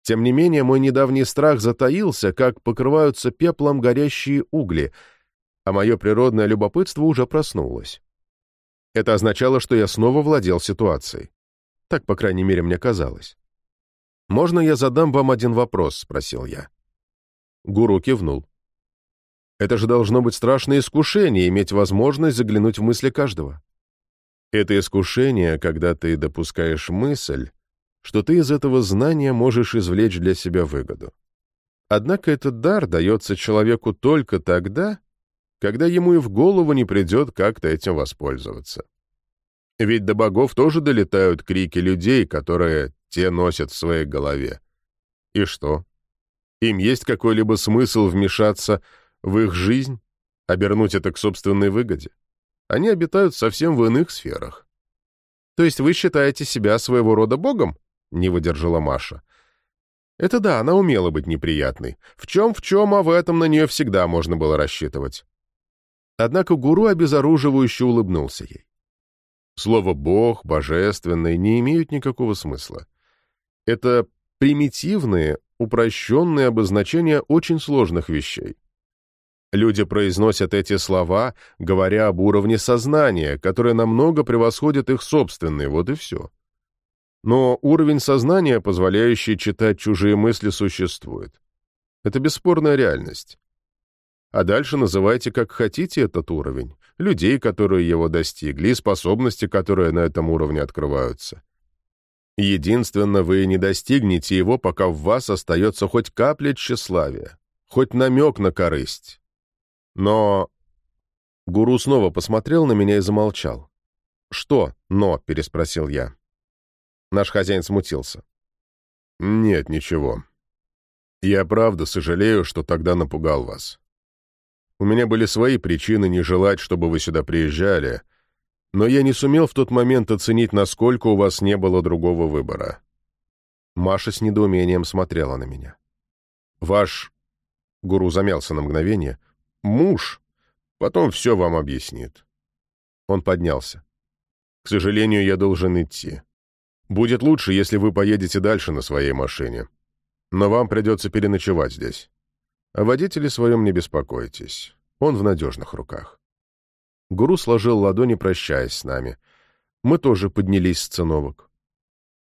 Тем не менее, мой недавний страх затаился, как покрываются пеплом горящие угли, а мое природное любопытство уже проснулось. Это означало, что я снова владел ситуацией. Так, по крайней мере, мне казалось. «Можно я задам вам один вопрос?» — спросил я. Гуру кивнул. «Это же должно быть страшное искушение иметь возможность заглянуть в мысли каждого. Это искушение, когда ты допускаешь мысль, что ты из этого знания можешь извлечь для себя выгоду. Однако этот дар дается человеку только тогда, когда ему и в голову не придет как-то этим воспользоваться. Ведь до богов тоже долетают крики людей, которые те носят в своей голове. И что? Им есть какой-либо смысл вмешаться в их жизнь, обернуть это к собственной выгоде? Они обитают совсем в иных сферах. То есть вы считаете себя своего рода богом? Не выдержала Маша. Это да, она умела быть неприятной. В чем-в чем, а в этом на нее всегда можно было рассчитывать. Однако гуру обезоруживающе улыбнулся ей. Слово «бог», «божественный» не имеют никакого смысла. Это примитивные, упрощенные обозначения очень сложных вещей. Люди произносят эти слова, говоря об уровне сознания, которое намного превосходит их собственный, вот и все. Но уровень сознания, позволяющий читать чужие мысли, существует. Это бесспорная реальность. А дальше называйте как хотите этот уровень людей, которые его достигли, и способности, которые на этом уровне открываются. Единственно, вы не достигнете его, пока в вас остается хоть капля тщеславия, хоть намек на корысть. Но... Гуру снова посмотрел на меня и замолчал. «Что «но»?» — переспросил я. Наш хозяин смутился. «Нет, ничего. Я правда сожалею, что тогда напугал вас. У меня были свои причины не желать, чтобы вы сюда приезжали, но я не сумел в тот момент оценить, насколько у вас не было другого выбора». Маша с недоумением смотрела на меня. «Ваш...» — гуру замялся на мгновение. «Муж потом все вам объяснит». Он поднялся. «К сожалению, я должен идти. Будет лучше, если вы поедете дальше на своей машине. Но вам придется переночевать здесь. О водителе своем не беспокойтесь. Он в надежных руках». Гуру сложил ладони, прощаясь с нами. Мы тоже поднялись с циновок.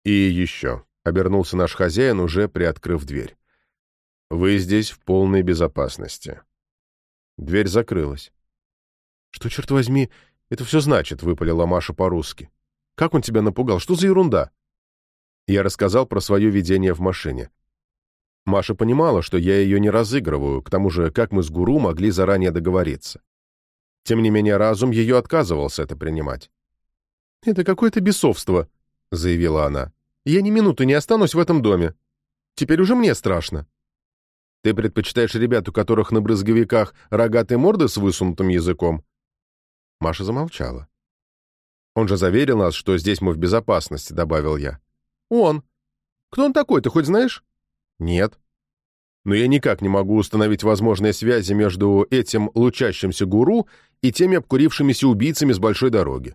«И еще», — обернулся наш хозяин, уже приоткрыв дверь. «Вы здесь в полной безопасности». Дверь закрылась. «Что, черт возьми, это все значит?» — выпалила Маша по-русски. «Как он тебя напугал? Что за ерунда?» Я рассказал про свое видение в машине. Маша понимала, что я ее не разыгрываю, к тому же, как мы с Гуру могли заранее договориться. Тем не менее, разум ее отказывался это принимать. «Это какое-то бесовство», — заявила она. «Я ни минуты не останусь в этом доме. Теперь уже мне страшно». «Ты предпочитаешь ребят, у которых на брызговиках рогатые морды с высунутым языком?» Маша замолчала. «Он же заверил нас, что здесь мы в безопасности», — добавил я. «Он. Кто он такой, ты хоть знаешь?» «Нет». «Но я никак не могу установить возможные связи между этим лучащимся гуру и теми обкурившимися убийцами с большой дороги.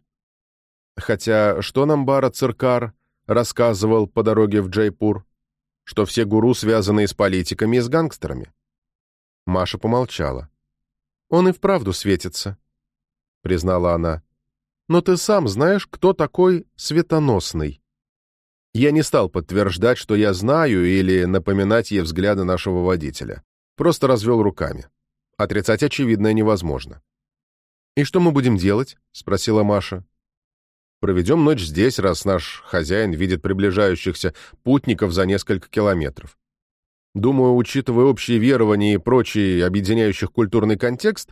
Хотя что нам Бара Циркар рассказывал по дороге в Джайпур? Что все гуру связаны с политиками и с гангстерами. Маша помолчала. «Он и вправду светится», — признала она. «Но ты сам знаешь, кто такой светоносный». Я не стал подтверждать, что я знаю, или напоминать ей взгляды нашего водителя. Просто развел руками. Отрицать очевидное невозможно. «И что мы будем делать?» — спросила Маша. «Проведем ночь здесь, раз наш хозяин видит приближающихся путников за несколько километров. Думаю, учитывая общие верования и прочий объединяющих культурный контекст,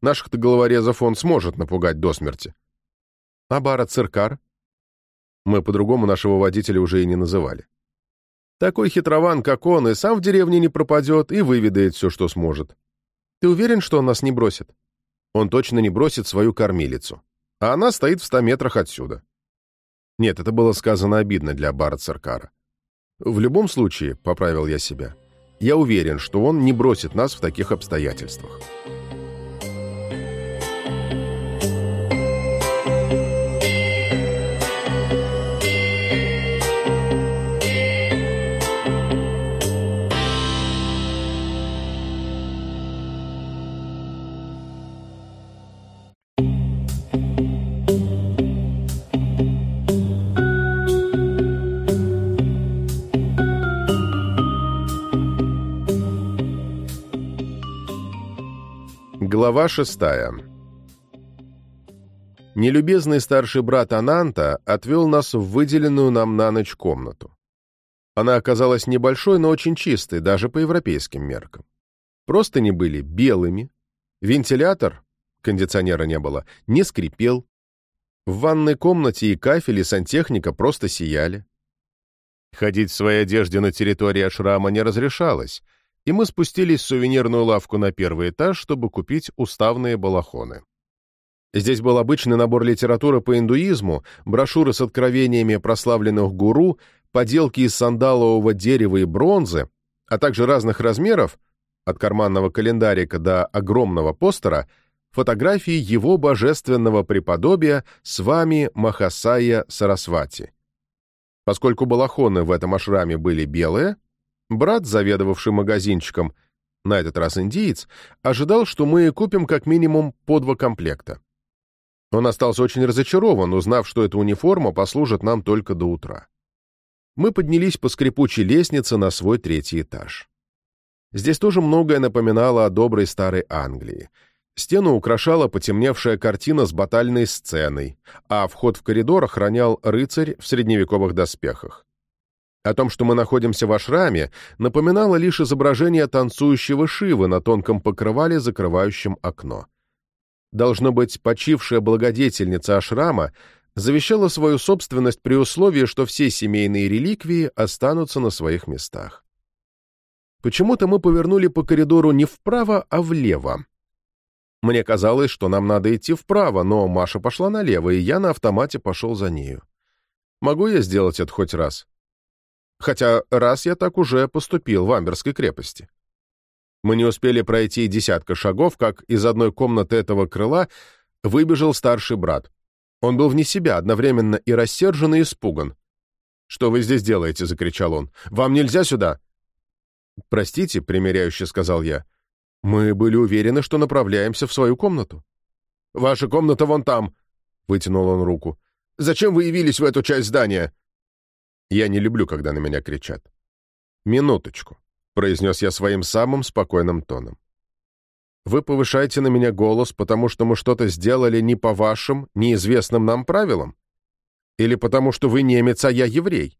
наших-то головорезов он сможет напугать до смерти. А Бара Циркар? Мы по-другому нашего водителя уже и не называли. Такой хитрован, как он, и сам в деревне не пропадет, и выведает все, что сможет. Ты уверен, что он нас не бросит? Он точно не бросит свою кормилицу. А она стоит в ста метрах отсюда. Нет, это было сказано обидно для Бара Церкара. В любом случае, — поправил я себя, — я уверен, что он не бросит нас в таких обстоятельствах. Глава шестая Нелюбезный старший брат Ананта отвел нас в выделенную нам на ночь комнату. Она оказалась небольшой, но очень чистой, даже по европейским меркам. Просто не были белыми, вентилятор, кондиционера не было, не скрипел. В ванной комнате и кафель, и сантехника просто сияли. Ходить в своей одежде на территории ашрама не разрешалось, и мы спустились в сувенирную лавку на первый этаж, чтобы купить уставные балахоны. Здесь был обычный набор литературы по индуизму, брошюры с откровениями прославленных гуру, поделки из сандалового дерева и бронзы, а также разных размеров, от карманного календарика до огромного постера, фотографии его божественного преподобия с вами Махасая Сарасвати. Поскольку балахоны в этом ашраме были белые, Брат, заведовавший магазинчиком, на этот раз индиец, ожидал, что мы купим как минимум по два комплекта. Он остался очень разочарован, узнав, что эта униформа послужит нам только до утра. Мы поднялись по скрипучей лестнице на свой третий этаж. Здесь тоже многое напоминало о доброй старой Англии. Стену украшала потемневшая картина с батальной сценой, а вход в коридор охранял рыцарь в средневековых доспехах. О том, что мы находимся в ашраме, напоминало лишь изображение танцующего Шивы на тонком покрывале, закрывающем окно. Должно быть, почившая благодетельница ашрама завещала свою собственность при условии, что все семейные реликвии останутся на своих местах. Почему-то мы повернули по коридору не вправо, а влево. Мне казалось, что нам надо идти вправо, но Маша пошла налево, и я на автомате пошел за нею. Могу я сделать это хоть раз? Хотя раз я так уже поступил в Амберской крепости. Мы не успели пройти десятка шагов, как из одной комнаты этого крыла выбежал старший брат. Он был вне себя, одновременно и рассержен, и испуган. «Что вы здесь делаете?» — закричал он. «Вам нельзя сюда!» «Простите», — примиряюще сказал я. «Мы были уверены, что направляемся в свою комнату». «Ваша комната вон там», — вытянул он руку. «Зачем вы явились в эту часть здания?» Я не люблю, когда на меня кричат. «Минуточку», — произнес я своим самым спокойным тоном. «Вы повышаете на меня голос, потому что мы что-то сделали не по вашим, неизвестным нам правилам? Или потому что вы немец, а я еврей?»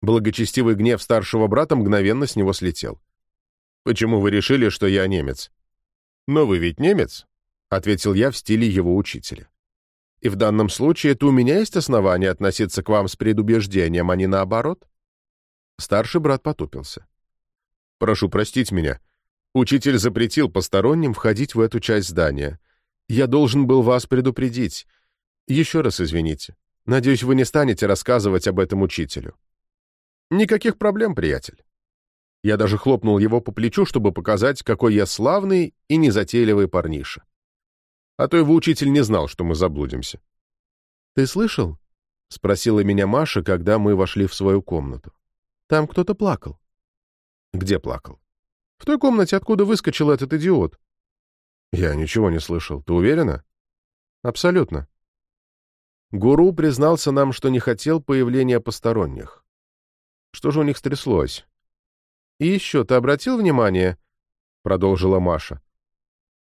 Благочестивый гнев старшего брата мгновенно с него слетел. «Почему вы решили, что я немец?» «Но вы ведь немец», — ответил я в стиле его учителя. «И в данном случае это у меня есть основания относиться к вам с предубеждением, а не наоборот?» Старший брат потупился. «Прошу простить меня. Учитель запретил посторонним входить в эту часть здания. Я должен был вас предупредить. Еще раз извините. Надеюсь, вы не станете рассказывать об этом учителю». «Никаких проблем, приятель». Я даже хлопнул его по плечу, чтобы показать, какой я славный и незатейливый парниша. А то его учитель не знал, что мы заблудимся. «Ты слышал?» — спросила меня Маша, когда мы вошли в свою комнату. «Там кто-то плакал». «Где плакал?» «В той комнате, откуда выскочил этот идиот». «Я ничего не слышал. Ты уверена?» «Абсолютно». Гуру признался нам, что не хотел появления посторонних. Что же у них стряслось? «И еще, ты обратил внимание?» — продолжила Маша.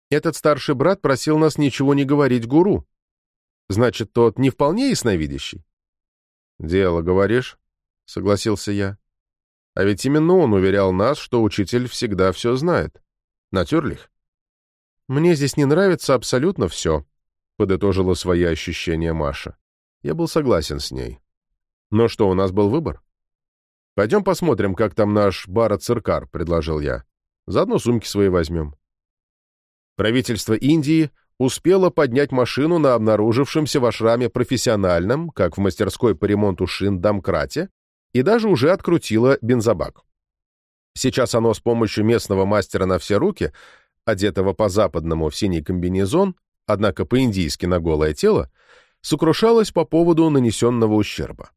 «Этот старший брат просил нас ничего не говорить гуру. Значит, тот не вполне ясновидящий?» «Дело, говоришь?» — согласился я. «А ведь именно он уверял нас, что учитель всегда все знает. Натюрлих?» «Мне здесь не нравится абсолютно все», — подытожила свои ощущения Маша. Я был согласен с ней. «Но что, у нас был выбор?» «Пойдем посмотрим, как там наш Барат-Циркар», — предложил я. «Заодно сумки свои возьмем». Правительство Индии успело поднять машину на обнаружившемся в ашраме профессиональном, как в мастерской по ремонту шин, домкрате, и даже уже открутило бензобак. Сейчас оно с помощью местного мастера на все руки, одетого по-западному в синий комбинезон, однако по-индийски на голое тело, сокрушалось по поводу нанесенного ущерба.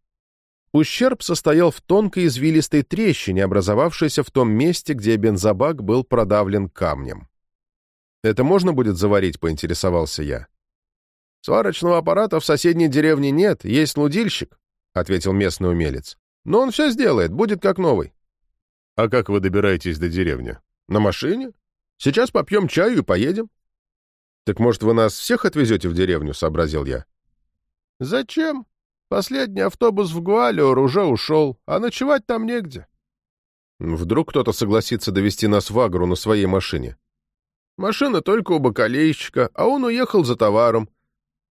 Ущерб состоял в тонкой извилистой трещине, образовавшейся в том месте, где бензобак был продавлен камнем. «Это можно будет заварить?» — поинтересовался я. «Сварочного аппарата в соседней деревне нет, есть лудильщик», — ответил местный умелец. «Но он все сделает, будет как новый». «А как вы добираетесь до деревни? На машине? Сейчас попьем чаю и поедем». «Так, может, вы нас всех отвезете в деревню?» — сообразил я. «Зачем?» Последний автобус в Гуалиор уже ушел, а ночевать там негде. Вдруг кто-то согласится довести нас в Агру на своей машине. Машина только у бакалейщика, а он уехал за товаром.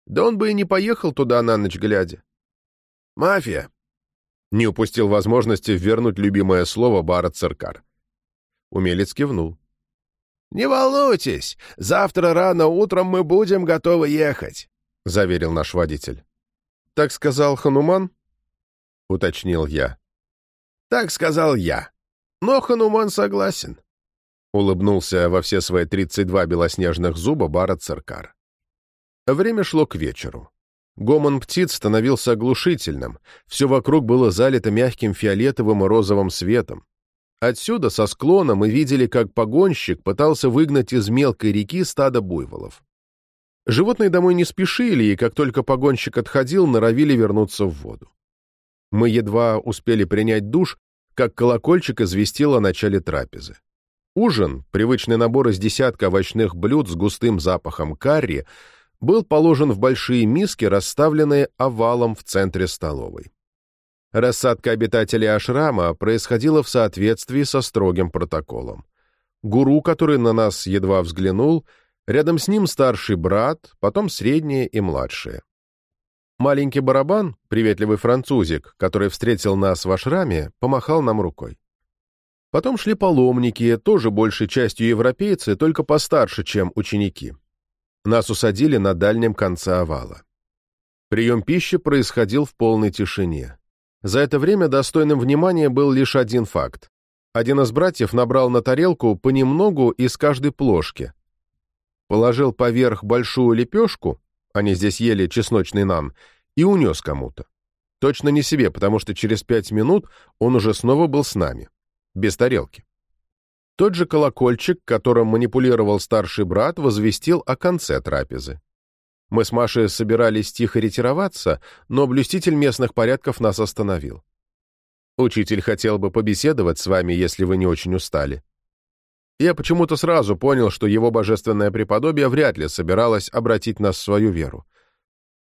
Да он бы и не поехал туда на ночь глядя. Мафия. Не упустил возможности вернуть любимое слово Барат Циркар. Умелец кивнул. «Не волнуйтесь, завтра рано утром мы будем готовы ехать», — заверил наш водитель. «Так сказал Хануман?» — уточнил я. «Так сказал я. Но Хануман согласен», — улыбнулся во все свои тридцать два белоснежных зуба Барат Циркар. Время шло к вечеру. Гомон птиц становился оглушительным, все вокруг было залито мягким фиолетовым и розовым светом. Отсюда, со склона, мы видели, как погонщик пытался выгнать из мелкой реки стадо буйволов. Животные домой не спешили, и как только погонщик отходил, норовили вернуться в воду. Мы едва успели принять душ, как колокольчик известил о начале трапезы. Ужин, привычный набор из десятка овощных блюд с густым запахом карри, был положен в большие миски, расставленные овалом в центре столовой. Рассадка обитателей ашрама происходила в соответствии со строгим протоколом. Гуру, который на нас едва взглянул, рядом с ним старший брат, потом средние и младшие. Маленький барабан, приветливый французик, который встретил нас в ашраме, помахал нам рукой. Потом шли паломники, тоже большей частью европейцы, только постарше, чем ученики. Нас усадили на дальнем конце овала. Прием пищи происходил в полной тишине. За это время достойным внимания был лишь один факт. Один из братьев набрал на тарелку понемногу из каждой плошки. Положил поверх большую лепешку, они здесь ели чесночный нан, и унес кому-то. Точно не себе, потому что через пять минут он уже снова был с нами без тарелки. Тот же колокольчик, которым манипулировал старший брат, возвестил о конце трапезы. Мы с Машей собирались тихо ретироваться, но блюститель местных порядков нас остановил. «Учитель хотел бы побеседовать с вами, если вы не очень устали». Я почему-то сразу понял, что его божественное преподобие вряд ли собиралось обратить нас в свою веру.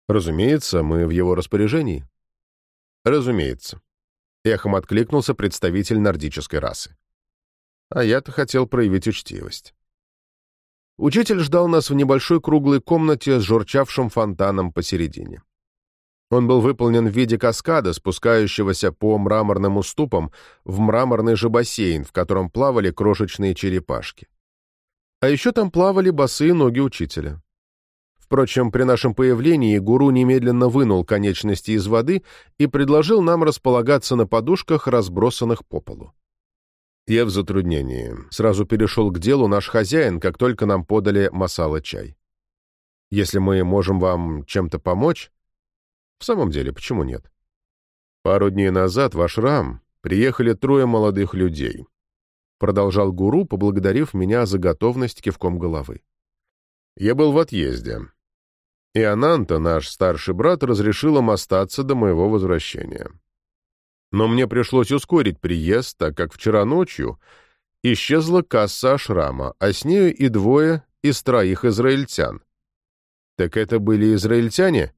Разумеется, мы в его распоряжении. Разумеется. Эхом откликнулся представитель нордической расы. А я-то хотел проявить учтивость. Учитель ждал нас в небольшой круглой комнате с журчавшим фонтаном посередине. Он был выполнен в виде каскада, спускающегося по мраморным уступам в мраморный же бассейн, в котором плавали крошечные черепашки. А еще там плавали босые ноги учителя. Впрочем, при нашем появлении гуру немедленно вынул конечности из воды и предложил нам располагаться на подушках, разбросанных по полу. Я в затруднении. Сразу перешел к делу наш хозяин, как только нам подали масала-чай. Если мы можем вам чем-то помочь... В самом деле, почему нет? Пару дней назад в Ашрам приехали трое молодых людей. Продолжал гуру, поблагодарив меня за готовность кивком головы. Я был в отъезде, и Ананта, наш старший брат, разрешил им остаться до моего возвращения. Но мне пришлось ускорить приезд, так как вчера ночью исчезла касса Ашрама, а с нею и двое из троих израильтян. «Так это были израильтяне?»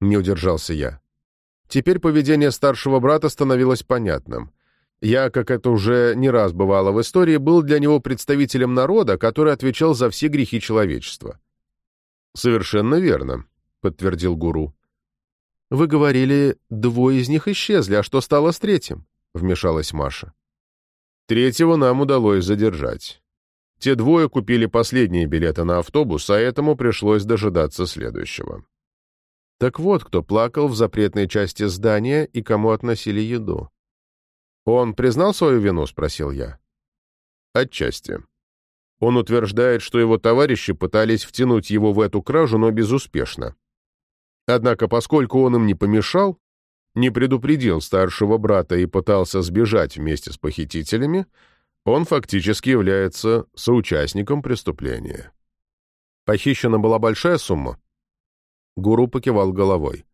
Не удержался я. Теперь поведение старшего брата становилось понятным. Я, как это уже не раз бывало в истории, был для него представителем народа, который отвечал за все грехи человечества. «Совершенно верно», — подтвердил гуру. «Вы говорили, двое из них исчезли, а что стало с третьим?» — вмешалась Маша. «Третьего нам удалось задержать. Те двое купили последние билеты на автобус, а этому пришлось дожидаться следующего». Так вот, кто плакал в запретной части здания и кому относили еду. «Он признал свою вину?» — спросил я. «Отчасти. Он утверждает, что его товарищи пытались втянуть его в эту кражу, но безуспешно. Однако, поскольку он им не помешал, не предупредил старшего брата и пытался сбежать вместе с похитителями, он фактически является соучастником преступления. Похищена была большая сумма? Гуру покивал головой.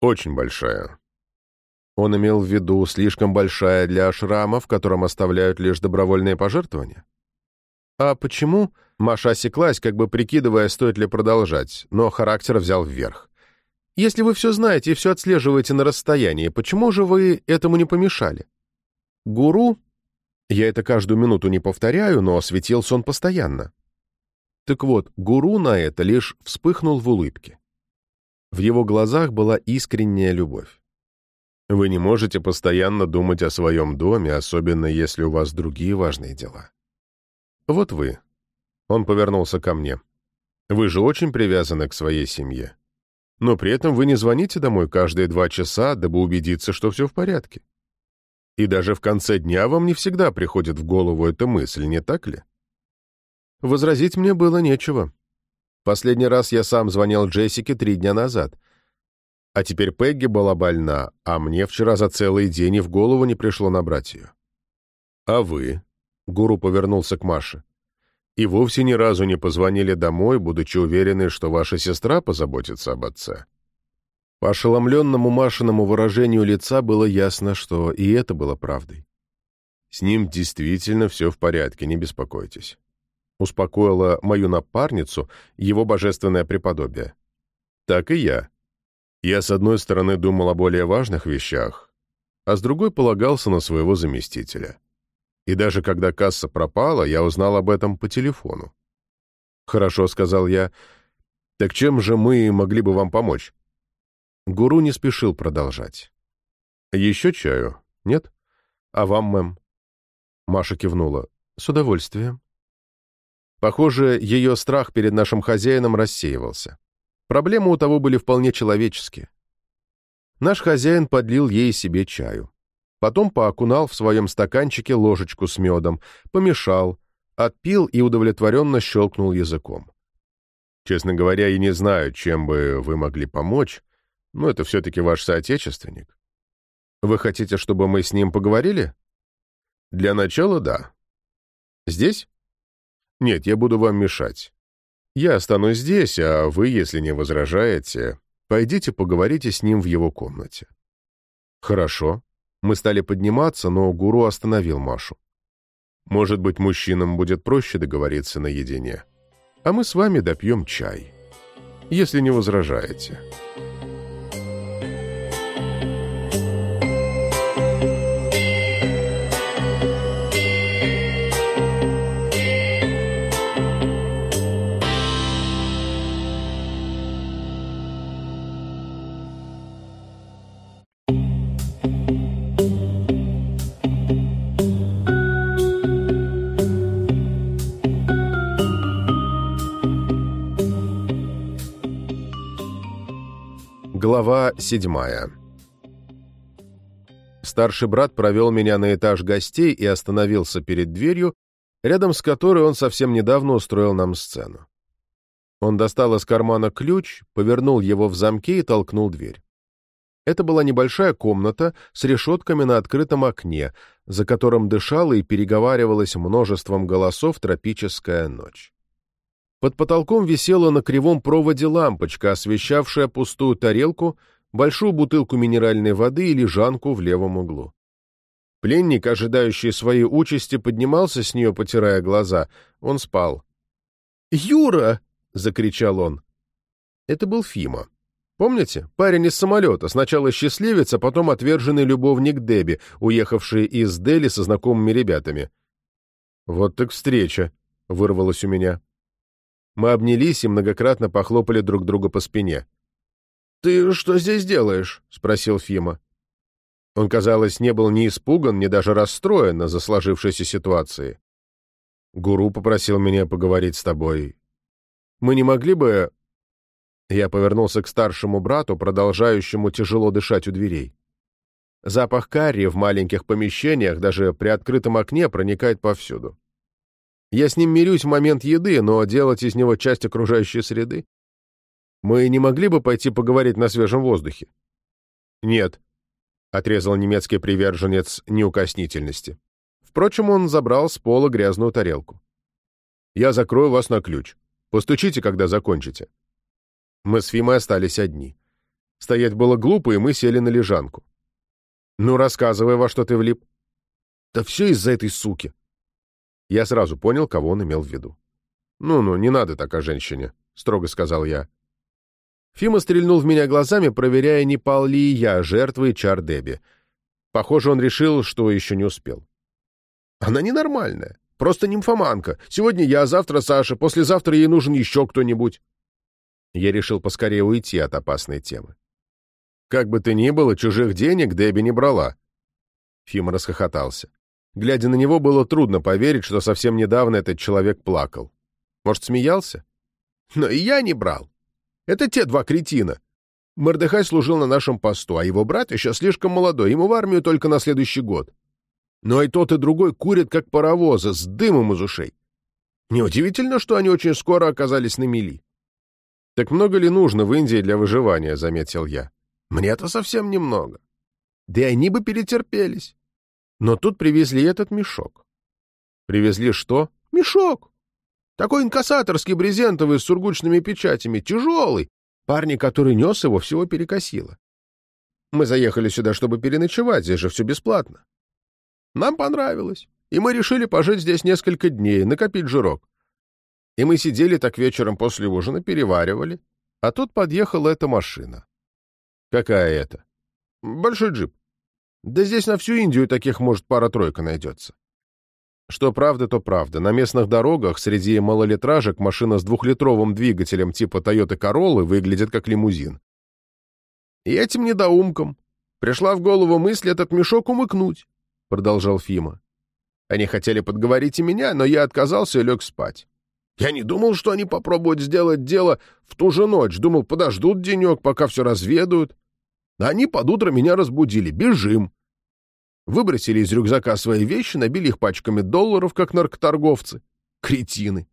Очень большая. Он имел в виду слишком большая для ашрама, в котором оставляют лишь добровольные пожертвования? «А почему?» Маша осеклась, как бы прикидывая, стоит ли продолжать, но характер взял вверх. «Если вы все знаете и все отслеживаете на расстоянии, почему же вы этому не помешали?» «Гуру?» Я это каждую минуту не повторяю, но осветился он постоянно. Так вот, гуру на это лишь вспыхнул в улыбке. В его глазах была искренняя любовь. Вы не можете постоянно думать о своем доме, особенно если у вас другие важные дела. «Вот вы». Он повернулся ко мне. «Вы же очень привязаны к своей семье. Но при этом вы не звоните домой каждые два часа, дабы убедиться, что все в порядке. И даже в конце дня вам не всегда приходит в голову эта мысль, не так ли?» Возразить мне было нечего. Последний раз я сам звонил Джессике три дня назад. А теперь Пегги была больна, а мне вчера за целый день и в голову не пришло набрать ее. «А вы?» Гуру повернулся к Маше. «И вовсе ни разу не позвонили домой, будучи уверены, что ваша сестра позаботится об отце». По ошеломленному Машиному выражению лица было ясно, что и это было правдой. С ним действительно все в порядке, не беспокойтесь. Успокоила мою напарницу его божественное преподобие. Так и я. Я, с одной стороны, думал о более важных вещах, а с другой полагался на своего заместителя. И даже когда касса пропала, я узнал об этом по телефону. «Хорошо», — сказал я. «Так чем же мы могли бы вам помочь?» Гуру не спешил продолжать. «Еще чаю? Нет? А вам, мэм?» Маша кивнула. «С удовольствием». Похоже, ее страх перед нашим хозяином рассеивался. Проблемы у того были вполне человеческие. Наш хозяин подлил ей себе чаю. Потом поокунал в своем стаканчике ложечку с медом, помешал, отпил и удовлетворенно щелкнул языком. Честно говоря, я не знаю, чем бы вы могли помочь, но это все-таки ваш соотечественник. Вы хотите, чтобы мы с ним поговорили? Для начала — да. Здесь? Нет, я буду вам мешать. Я останусь здесь, а вы, если не возражаете, пойдите поговорите с ним в его комнате. Хорошо. Мы стали подниматься, но гуру остановил Машу. Может быть, мужчинам будет проще договориться наедине. А мы с вами допьем чай. Если не возражаете. Глава седьмая Старший брат провел меня на этаж гостей и остановился перед дверью, рядом с которой он совсем недавно устроил нам сцену. Он достал из кармана ключ, повернул его в замке и толкнул дверь. Это была небольшая комната с решетками на открытом окне, за которым дышала и переговаривалась множеством голосов тропическая ночь. Под потолком висела на кривом проводе лампочка, освещавшая пустую тарелку, большую бутылку минеральной воды и лежанку в левом углу. Пленник, ожидающий своей участи, поднимался с нее, потирая глаза. Он спал. «Юра!» — закричал он. Это был Фима. Помните? Парень из самолета, сначала счастливец, а потом отверженный любовник Деби, уехавший из Дели со знакомыми ребятами. «Вот так встреча!» — вырвалось у меня. Мы обнялись и многократно похлопали друг друга по спине. «Ты что здесь делаешь?» — спросил Фима. Он, казалось, не был ни испуган, ни даже расстроен из-за сложившейся ситуации. «Гуру попросил меня поговорить с тобой. Мы не могли бы...» Я повернулся к старшему брату, продолжающему тяжело дышать у дверей. Запах карри в маленьких помещениях, даже при открытом окне, проникает повсюду. Я с ним мирюсь в момент еды, но делать из него часть окружающей среды? Мы не могли бы пойти поговорить на свежем воздухе? Нет, — отрезал немецкий приверженец неукоснительности. Впрочем, он забрал с пола грязную тарелку. «Я закрою вас на ключ. Постучите, когда закончите». Мы с Фимой остались одни. Стоять было глупо, и мы сели на лежанку. «Ну, рассказывай, во что ты влип». «Да все из-за этой суки», я сразу понял, кого он имел в виду. «Ну-ну, не надо так о женщине», — строго сказал я. Фима стрельнул в меня глазами, проверяя, не пал ли я жертвой чар Деби. Похоже, он решил, что еще не успел. «Она ненормальная. Просто нимфоманка. Сегодня я, завтра Саша, послезавтра ей нужен еще кто-нибудь». Я решил поскорее уйти от опасной темы. «Как бы то ни было, чужих денег Дебби не брала». Фима расхохотался. Глядя на него, было трудно поверить, что совсем недавно этот человек плакал. Может, смеялся? Но и я не брал. Это те два кретина. Мордыхай служил на нашем посту, а его брат еще слишком молодой, ему в армию только на следующий год. Но и тот, и другой курят, как паровозы, с дымом из ушей. Неудивительно, что они очень скоро оказались на мели. «Так много ли нужно в Индии для выживания?» — заметил я. «Мне-то совсем немного. Да и они бы перетерпелись. Но тут привезли этот мешок. Привезли что? Мешок. Такой инкассаторский брезентовый с сургучными печатями, тяжелый. Парни, который нес его, всего перекосило. Мы заехали сюда, чтобы переночевать, здесь же все бесплатно. Нам понравилось, и мы решили пожить здесь несколько дней, накопить жирок. И мы сидели так вечером после ужина, переваривали, а тут подъехала эта машина. Какая это? Большой джип. Да здесь на всю Индию таких, может, пара-тройка найдется. Что правда, то правда. На местных дорогах среди малолитражек машина с двухлитровым двигателем типа Toyota Corolla выглядит как лимузин. И этим недоумкам пришла в голову мысль этот мешок умыкнуть, продолжал Фима. Они хотели подговорить и меня, но я отказался и лег спать. Я не думал, что они попробуют сделать дело в ту же ночь. Думал, подождут денек, пока все разведают. Они под утро меня разбудили. Бежим. Выбросили из рюкзака свои вещи, набили их пачками долларов, как наркоторговцы. Кретины.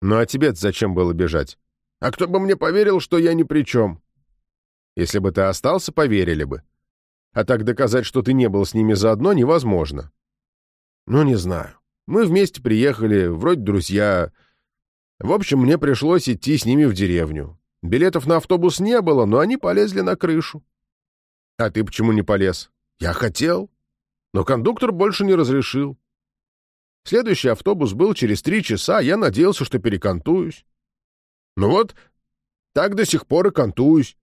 Ну а тебе зачем было бежать? А кто бы мне поверил, что я ни при чем? Если бы ты остался, поверили бы. А так доказать, что ты не был с ними заодно, невозможно. Ну, не знаю. Мы вместе приехали, вроде друзья. В общем, мне пришлось идти с ними в деревню. Билетов на автобус не было, но они полезли на крышу. А ты почему не полез? Я хотел но кондуктор больше не разрешил. Следующий автобус был через три часа, я надеялся, что перекантуюсь. Ну вот, так до сих пор и кантуюсь.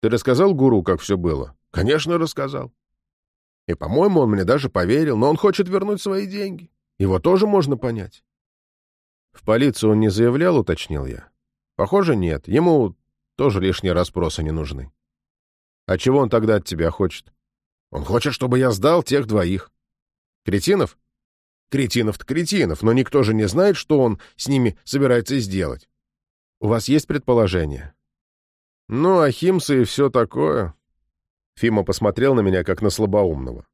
Ты рассказал гуру, как все было? Конечно, рассказал. И, по-моему, он мне даже поверил, но он хочет вернуть свои деньги. Его тоже можно понять. В полицию он не заявлял, уточнил я. Похоже, нет. Ему тоже лишние расспросы не нужны. А чего он тогда от тебя хочет? Он хочет, чтобы я сдал тех двоих. Кретинов? Кретинов-то кретинов, но никто же не знает, что он с ними собирается сделать. У вас есть предположение? Ну, ахимсы и все такое. Фима посмотрел на меня, как на слабоумного.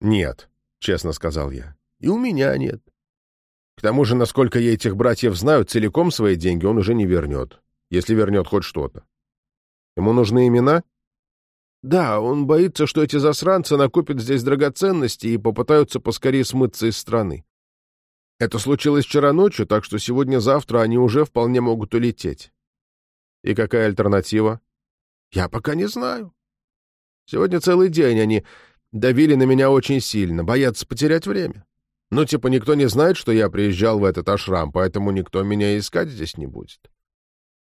Нет, честно сказал я. И у меня нет. К тому же, насколько я этих братьев знаю, целиком свои деньги он уже не вернет, если вернет хоть что-то. Ему нужны имена? Да, он боится, что эти засранцы накопят здесь драгоценности и попытаются поскорее смыться из страны. Это случилось вчера ночью, так что сегодня-завтра они уже вполне могут улететь. И какая альтернатива? Я пока не знаю. Сегодня целый день они давили на меня очень сильно, боятся потерять время. Ну, типа, никто не знает, что я приезжал в этот ашрам, поэтому никто меня искать здесь не будет.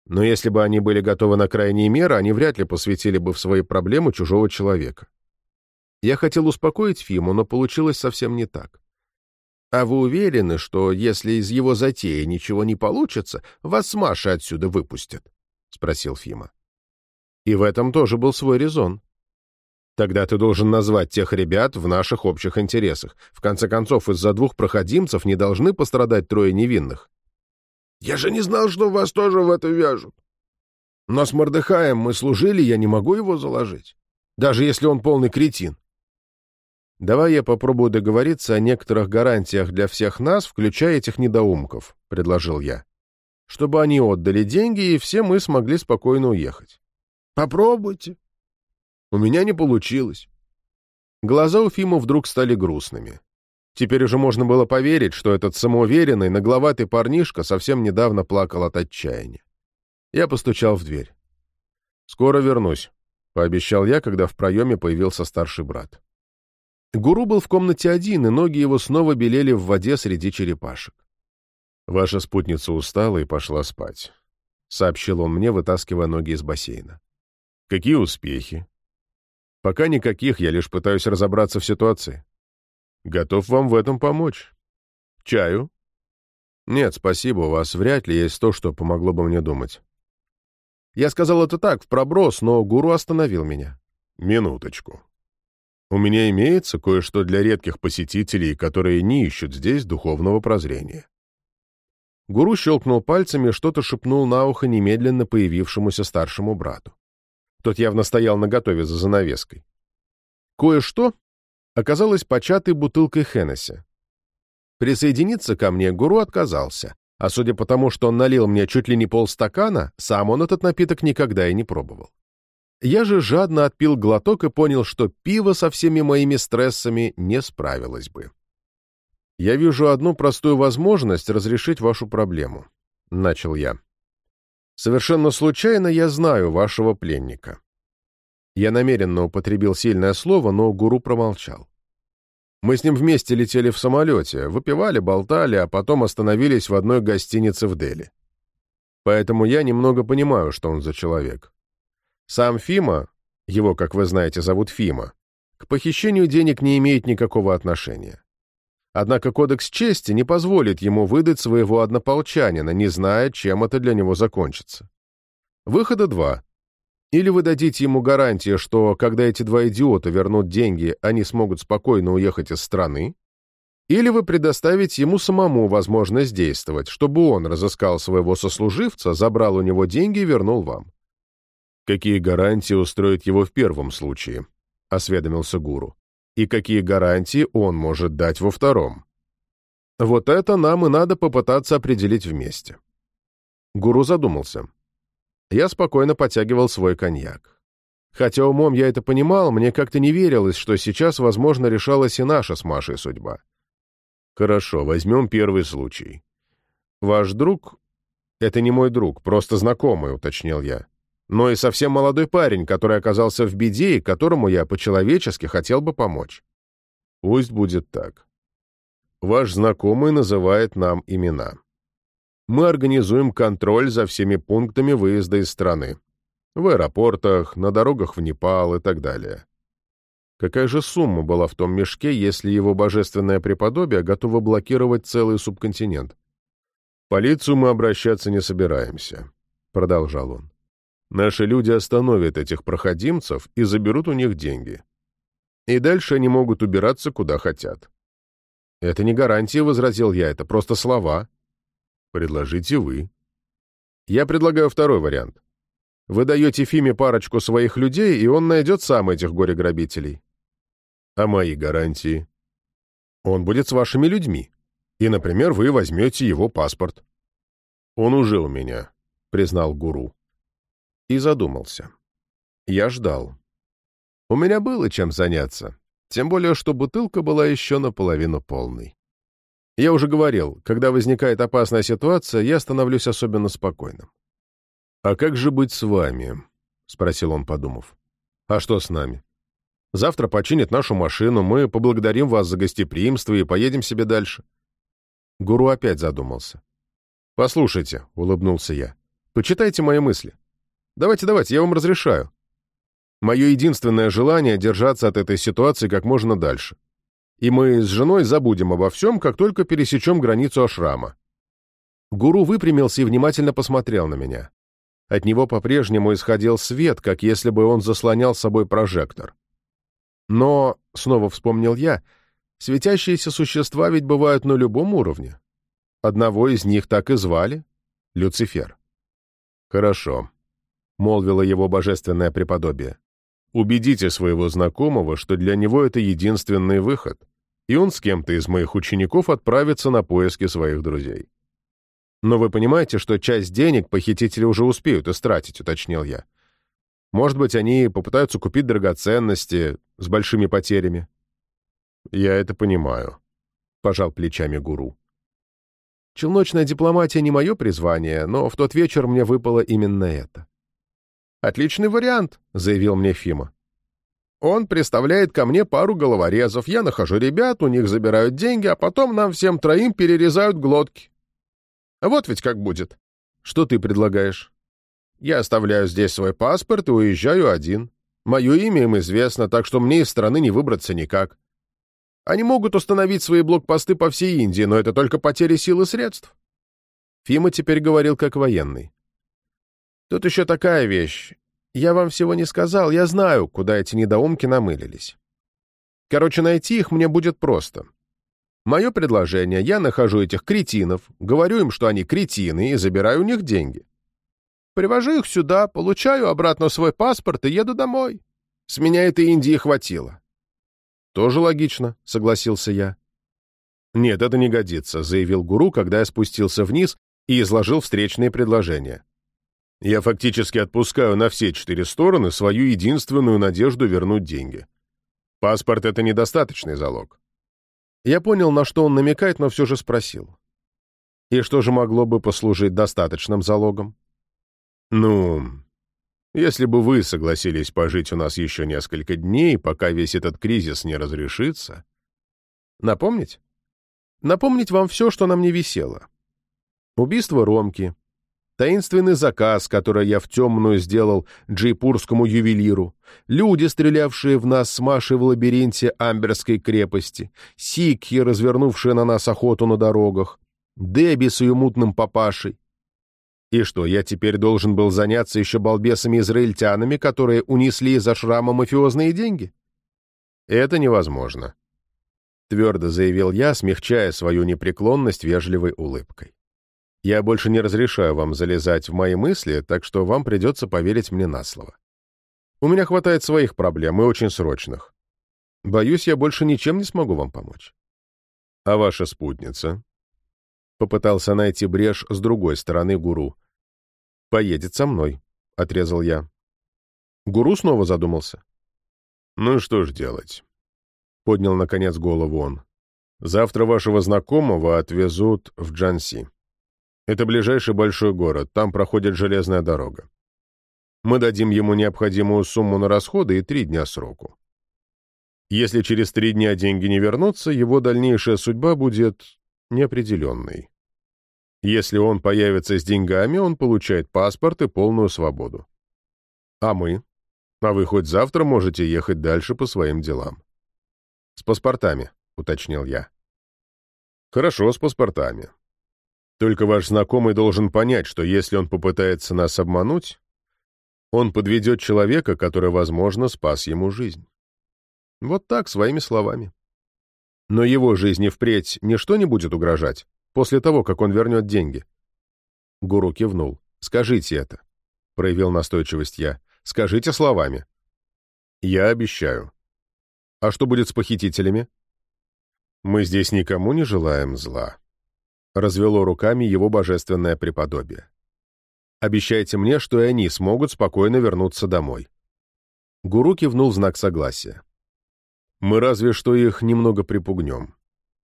Но если бы они были готовы на крайние меры, они вряд ли посвятили бы в свои проблемы чужого человека. Я хотел успокоить Фиму, но получилось совсем не так. «А вы уверены, что если из его затеи ничего не получится, вас с Машей отсюда выпустят?» — спросил Фима. И в этом тоже был свой резон. Тогда ты должен назвать тех ребят в наших общих интересах. В конце концов, из-за двух проходимцев не должны пострадать трое невинных. Я же не знал, что вас тоже в это вяжут. Но с Мордыхаем мы служили, я не могу его заложить. Даже если он полный кретин. Давай я попробую договориться о некоторых гарантиях для всех нас, включая этих недоумков, — предложил я. Чтобы они отдали деньги, и все мы смогли спокойно уехать. Попробуйте. У меня не получилось. Глаза у Фима вдруг стали грустными. Теперь уже можно было поверить, что этот самоуверенный, нагловатый парнишка совсем недавно плакал от отчаяния. Я постучал в дверь. «Скоро вернусь», — пообещал я, когда в проеме появился старший брат. Гуру был в комнате один, и ноги его снова белели в воде среди черепашек. «Ваша спутница устала и пошла спать», — сообщил он мне, вытаскивая ноги из бассейна. «Какие успехи?» «Пока никаких, я лишь пытаюсь разобраться в ситуации». Готов вам в этом помочь. Чаю? Нет, спасибо, у вас вряд ли есть то, что помогло бы мне думать. Я сказал это так, в проброс, но гуру остановил меня. Минуточку. У меня имеется кое-что для редких посетителей, которые не ищут здесь духовного прозрения. Гуру щелкнул пальцами и что-то шепнул на ухо немедленно появившемуся старшему брату. Тот явно стоял наготове за занавеской. Кое-что оказалась початой бутылкой Хеннесси. Присоединиться ко мне гуру отказался, а судя по тому, что он налил мне чуть ли не полстакана, сам он этот напиток никогда и не пробовал. Я же жадно отпил глоток и понял, что пиво со всеми моими стрессами не справилось бы. «Я вижу одну простую возможность разрешить вашу проблему», — начал я. «Совершенно случайно я знаю вашего пленника. Я намеренно употребил сильное слово, но гуру промолчал. Мы с ним вместе летели в самолете, выпивали, болтали, а потом остановились в одной гостинице в Дели. Поэтому я немного понимаю, что он за человек. Сам Фима, его, как вы знаете, зовут Фима, к похищению денег не имеет никакого отношения. Однако кодекс чести не позволит ему выдать своего однополчанина, не зная, чем это для него закончится. Выхода два. Или вы дадите ему гарантии, что, когда эти два идиота вернут деньги, они смогут спокойно уехать из страны, или вы предоставите ему самому возможность действовать, чтобы он разыскал своего сослуживца, забрал у него деньги и вернул вам. «Какие гарантии устроит его в первом случае?» — осведомился гуру. «И какие гарантии он может дать во втором?» «Вот это нам и надо попытаться определить вместе». Гуру задумался. Я спокойно потягивал свой коньяк. Хотя умом я это понимал, мне как-то не верилось, что сейчас, возможно, решалась и наша с Машей судьба. Хорошо, возьмем первый случай. Ваш друг — это не мой друг, просто знакомый, уточнил я. Но и совсем молодой парень, который оказался в беде и которому я по-человечески хотел бы помочь. Пусть будет так. Ваш знакомый называет нам имена мы организуем контроль за всеми пунктами выезда из страны. В аэропортах, на дорогах в Непал и так далее. Какая же сумма была в том мешке, если его божественное преподобие готово блокировать целый субконтинент? «В полицию мы обращаться не собираемся», — продолжал он. «Наши люди остановят этих проходимцев и заберут у них деньги. И дальше они могут убираться куда хотят». «Это не гарантия», — возразил я, — «это просто слова». Предложите вы. Я предлагаю второй вариант. Вы даете Фиме парочку своих людей, и он найдет сам этих горе-грабителей. А мои гарантии? Он будет с вашими людьми. И, например, вы возьмете его паспорт. Он уже у меня, признал гуру. И задумался. Я ждал. У меня было чем заняться, тем более, что бутылка была еще наполовину полной. Я уже говорил, когда возникает опасная ситуация, я становлюсь особенно спокойным. «А как же быть с вами?» — спросил он, подумав. «А что с нами? Завтра починят нашу машину, мы поблагодарим вас за гостеприимство и поедем себе дальше». Гуру опять задумался. «Послушайте», — улыбнулся я, — «почитайте мои мысли. Давайте, давайте, я вам разрешаю. Мое единственное желание — держаться от этой ситуации как можно дальше и мы с женой забудем обо всем, как только пересечем границу ашрама». Гуру выпрямился и внимательно посмотрел на меня. От него по-прежнему исходил свет, как если бы он заслонял собой прожектор. Но, снова вспомнил я, светящиеся существа ведь бывают на любом уровне. Одного из них так и звали — Люцифер. «Хорошо», — молвило его божественное преподобие. Убедите своего знакомого, что для него это единственный выход, и он с кем-то из моих учеников отправится на поиски своих друзей. Но вы понимаете, что часть денег похитители уже успеют истратить, уточнил я. Может быть, они попытаются купить драгоценности с большими потерями. Я это понимаю, пожал плечами гуру. Челночная дипломатия не мое призвание, но в тот вечер мне выпало именно это. «Отличный вариант», — заявил мне Фима. «Он представляет ко мне пару головорезов, я нахожу ребят, у них забирают деньги, а потом нам всем троим перерезают глотки. Вот ведь как будет. Что ты предлагаешь?» «Я оставляю здесь свой паспорт и уезжаю один. Мое имя им известно, так что мне из страны не выбраться никак. Они могут установить свои блокпосты по всей Индии, но это только потеря сил и средств». Фима теперь говорил как военный. Тут еще такая вещь. Я вам всего не сказал, я знаю, куда эти недоумки намылились. Короче, найти их мне будет просто. Мое предложение, я нахожу этих кретинов, говорю им, что они кретины, и забираю у них деньги. Привожу их сюда, получаю обратно свой паспорт и еду домой. С меня этой Индии хватило. Тоже логично, согласился я. Нет, это не годится, заявил гуру, когда я спустился вниз и изложил встречные предложения. Я фактически отпускаю на все четыре стороны свою единственную надежду вернуть деньги. Паспорт — это недостаточный залог. Я понял, на что он намекает, но все же спросил. И что же могло бы послужить достаточным залогом? Ну, если бы вы согласились пожить у нас еще несколько дней, пока весь этот кризис не разрешится, Напомнить? Напомнить вам все, что на мне висело. Убийство Ромки, таинственный заказ, который я в темную сделал джейпурскому ювелиру, люди, стрелявшие в нас с Машей в лабиринте Амберской крепости, сикхи, развернувшие на нас охоту на дорогах, Дебби с ее мутным папашей. И что, я теперь должен был заняться еще балбесами-израильтянами, которые унесли из-за шрама мафиозные деньги? Это невозможно. Твердо заявил я, смягчая свою непреклонность вежливой улыбкой. Я больше не разрешаю вам залезать в мои мысли, так что вам придется поверить мне на слово. У меня хватает своих проблем, и очень срочных. Боюсь, я больше ничем не смогу вам помочь. А ваша спутница? Попытался найти брешь с другой стороны гуру. Поедет со мной, — отрезал я. Гуру снова задумался. Ну что ж делать? Поднял, наконец, голову он. Завтра вашего знакомого отвезут в Джанси. Это ближайший большой город, там проходит железная дорога. Мы дадим ему необходимую сумму на расходы и три дня сроку. Если через три дня деньги не вернутся, его дальнейшая судьба будет неопределенной. Если он появится с деньгами, он получает паспорт и полную свободу. А мы? А вы хоть завтра можете ехать дальше по своим делам. С паспортами, уточнил я. Хорошо, с паспортами. Только ваш знакомый должен понять, что если он попытается нас обмануть, он подведет человека, который, возможно, спас ему жизнь. Вот так, своими словами. Но его жизни впредь ничто не будет угрожать, после того, как он вернет деньги. Гуру кивнул. «Скажите это», — проявил настойчивость я. «Скажите словами». «Я обещаю». «А что будет с похитителями?» «Мы здесь никому не желаем зла», развело руками его божественное преподобие. «Обещайте мне, что и они смогут спокойно вернуться домой». Гуру кивнул в знак согласия. «Мы разве что их немного припугнем.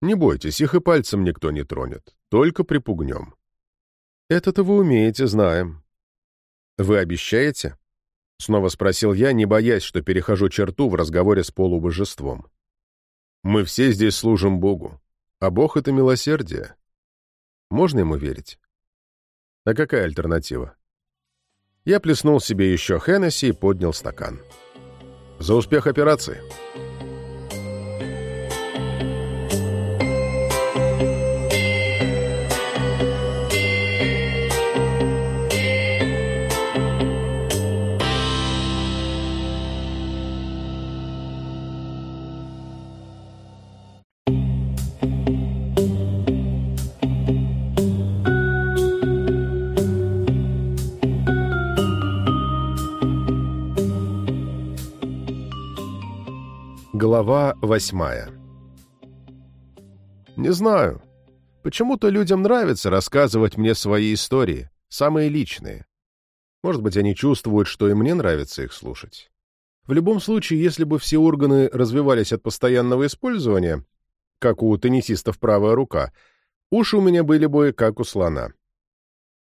Не бойтесь, их и пальцем никто не тронет, только припугнем». «Это-то вы умеете, знаем». «Вы обещаете?» — снова спросил я, не боясь, что перехожу черту в разговоре с полубожеством. «Мы все здесь служим Богу, а Бог — это милосердие. Можно ему верить? А какая альтернатива? Я плеснул себе еще Хеннесси и поднял стакан. За успех операции! Глава восьмая Не знаю. Почему-то людям нравится рассказывать мне свои истории, самые личные. Может быть, они чувствуют, что и мне нравится их слушать. В любом случае, если бы все органы развивались от постоянного использования, как у теннисистов правая рука, уши у меня были бы как у слона.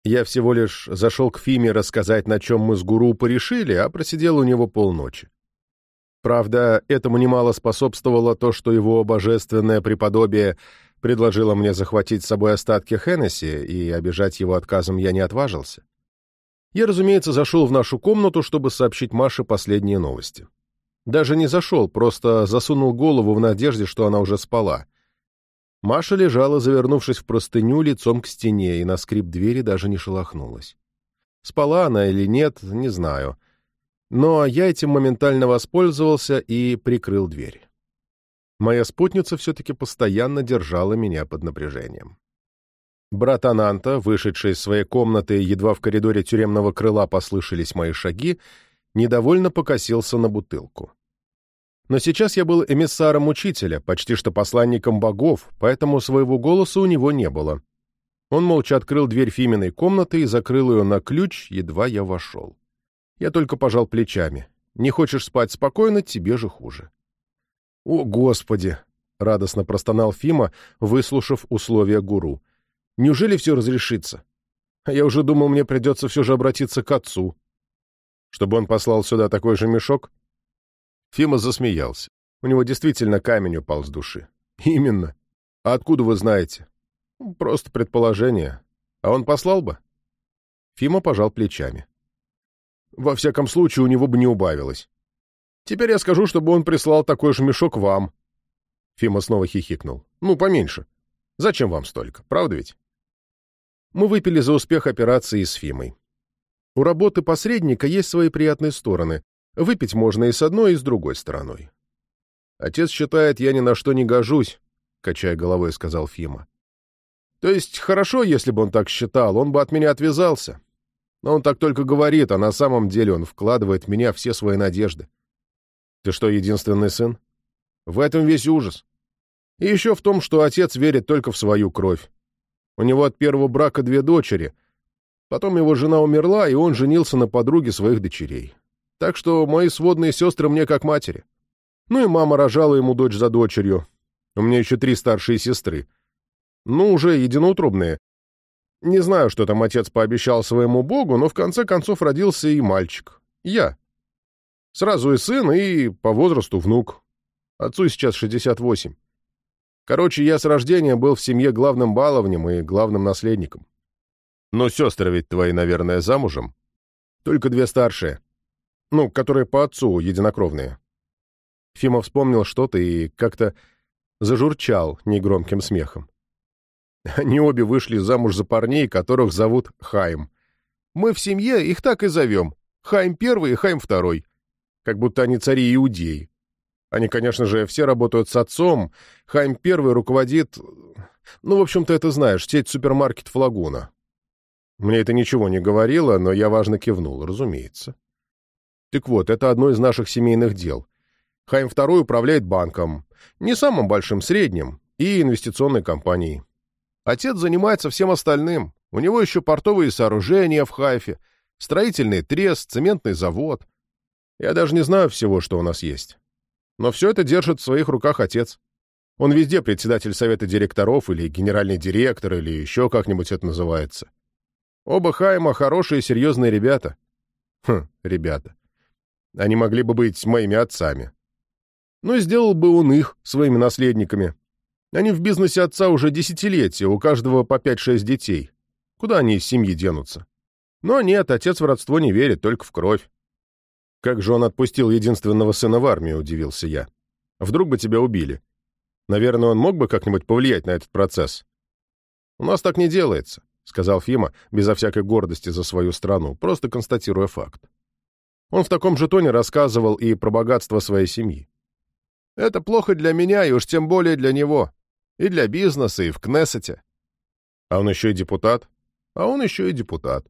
Я всего лишь зашел к Фиме рассказать, на чем мы с гуру порешили, а просидел у него полночи. Правда, этому немало способствовало то, что его божественное преподобие предложило мне захватить с собой остатки Хеннесси, и обижать его отказом я не отважился. Я, разумеется, зашел в нашу комнату, чтобы сообщить Маше последние новости. Даже не зашел, просто засунул голову в надежде, что она уже спала. Маша лежала, завернувшись в простыню, лицом к стене, и на скрип двери даже не шелохнулась. Спала она или нет, не знаю. Но я этим моментально воспользовался и прикрыл дверь. Моя спутница все-таки постоянно держала меня под напряжением. Брат Ананта, вышедший из своей комнаты, едва в коридоре тюремного крыла послышались мои шаги, недовольно покосился на бутылку. Но сейчас я был эмиссаром учителя, почти что посланником богов, поэтому своего голоса у него не было. Он молча открыл дверь Фиминой комнаты и закрыл ее на ключ, едва я вошел. Я только пожал плечами. Не хочешь спать спокойно, тебе же хуже. «О, Господи!» — радостно простонал Фима, выслушав условия гуру. «Неужели все разрешится? А я уже думал, мне придется все же обратиться к отцу. Чтобы он послал сюда такой же мешок?» Фима засмеялся. У него действительно камень упал с души. Именно. А откуда вы знаете? Просто предположение. А он послал бы? Фима пожал плечами. Во всяком случае, у него бы не убавилось. Теперь я скажу, чтобы он прислал такой же мешок вам. Фима снова хихикнул. Ну, поменьше. Зачем вам столько, правда ведь? Мы выпили за успех операции с Фимой. У работы посредника есть свои приятные стороны. Выпить можно и с одной, и с другой стороной. Отец считает, я ни на что не гожусь, — качая головой, сказал Фима. То есть хорошо, если бы он так считал, он бы от меня отвязался. Но он так только говорит, а на самом деле он вкладывает в меня все свои надежды. Ты что, единственный сын? В этом весь ужас. И еще в том, что отец верит только в свою кровь. У него от первого брака две дочери. Потом его жена умерла, и он женился на подруге своих дочерей. Так что мои сводные сестры мне как матери. Ну и мама рожала ему дочь за дочерью. У меня еще три старшие сестры. Ну, уже единоутробные. Не знаю, что там отец пообещал своему богу, но в конце концов родился и мальчик. Я. Сразу и сын, и по возрасту внук. Отцу сейчас 68. Короче, я с рождения был в семье главным баловнем и главным наследником. Но сестры ведь твои, наверное, замужем? Только две старшие. Ну, которые по отцу единокровные. Фима вспомнил что-то и как-то зажурчал негромким смехом. Они обе вышли замуж за парней, которых зовут Хайм. Мы в семье их так и зовем. Хайм первый и Хайм второй. Как будто они цари иудеи. Они, конечно же, все работают с отцом. Хайм первый руководит... Ну, в общем, то это знаешь, сеть супермаркетов «Лагуна». Мне это ничего не говорило, но я важно кивнул, разумеется. Так вот, это одно из наших семейных дел. Хайм второй управляет банком. Не самым большим, средним. И инвестиционной компанией. Отец занимается всем остальным. У него еще портовые сооружения в Хайфе, строительный трест, цементный завод. Я даже не знаю всего, что у нас есть. Но все это держит в своих руках отец. Он везде председатель совета директоров или генеральный директор, или еще как-нибудь это называется. Оба Хайма хорошие серьезные ребята. Хм, ребята. Они могли бы быть моими отцами. Но сделал бы он их своими наследниками. Они в бизнесе отца уже десятилетия, у каждого по пять-шесть детей. Куда они из семьи денутся? Но нет, отец в родство не верит, только в кровь. Как же он отпустил единственного сына в армию, удивился я. Вдруг бы тебя убили. Наверное, он мог бы как-нибудь повлиять на этот процесс. У нас так не делается, сказал Фима, безо всякой гордости за свою страну, просто констатируя факт. Он в таком же тоне рассказывал и про богатство своей семьи. Это плохо для меня и уж тем более для него. И для бизнеса, и в Кнессете. А он еще и депутат. А он еще и депутат.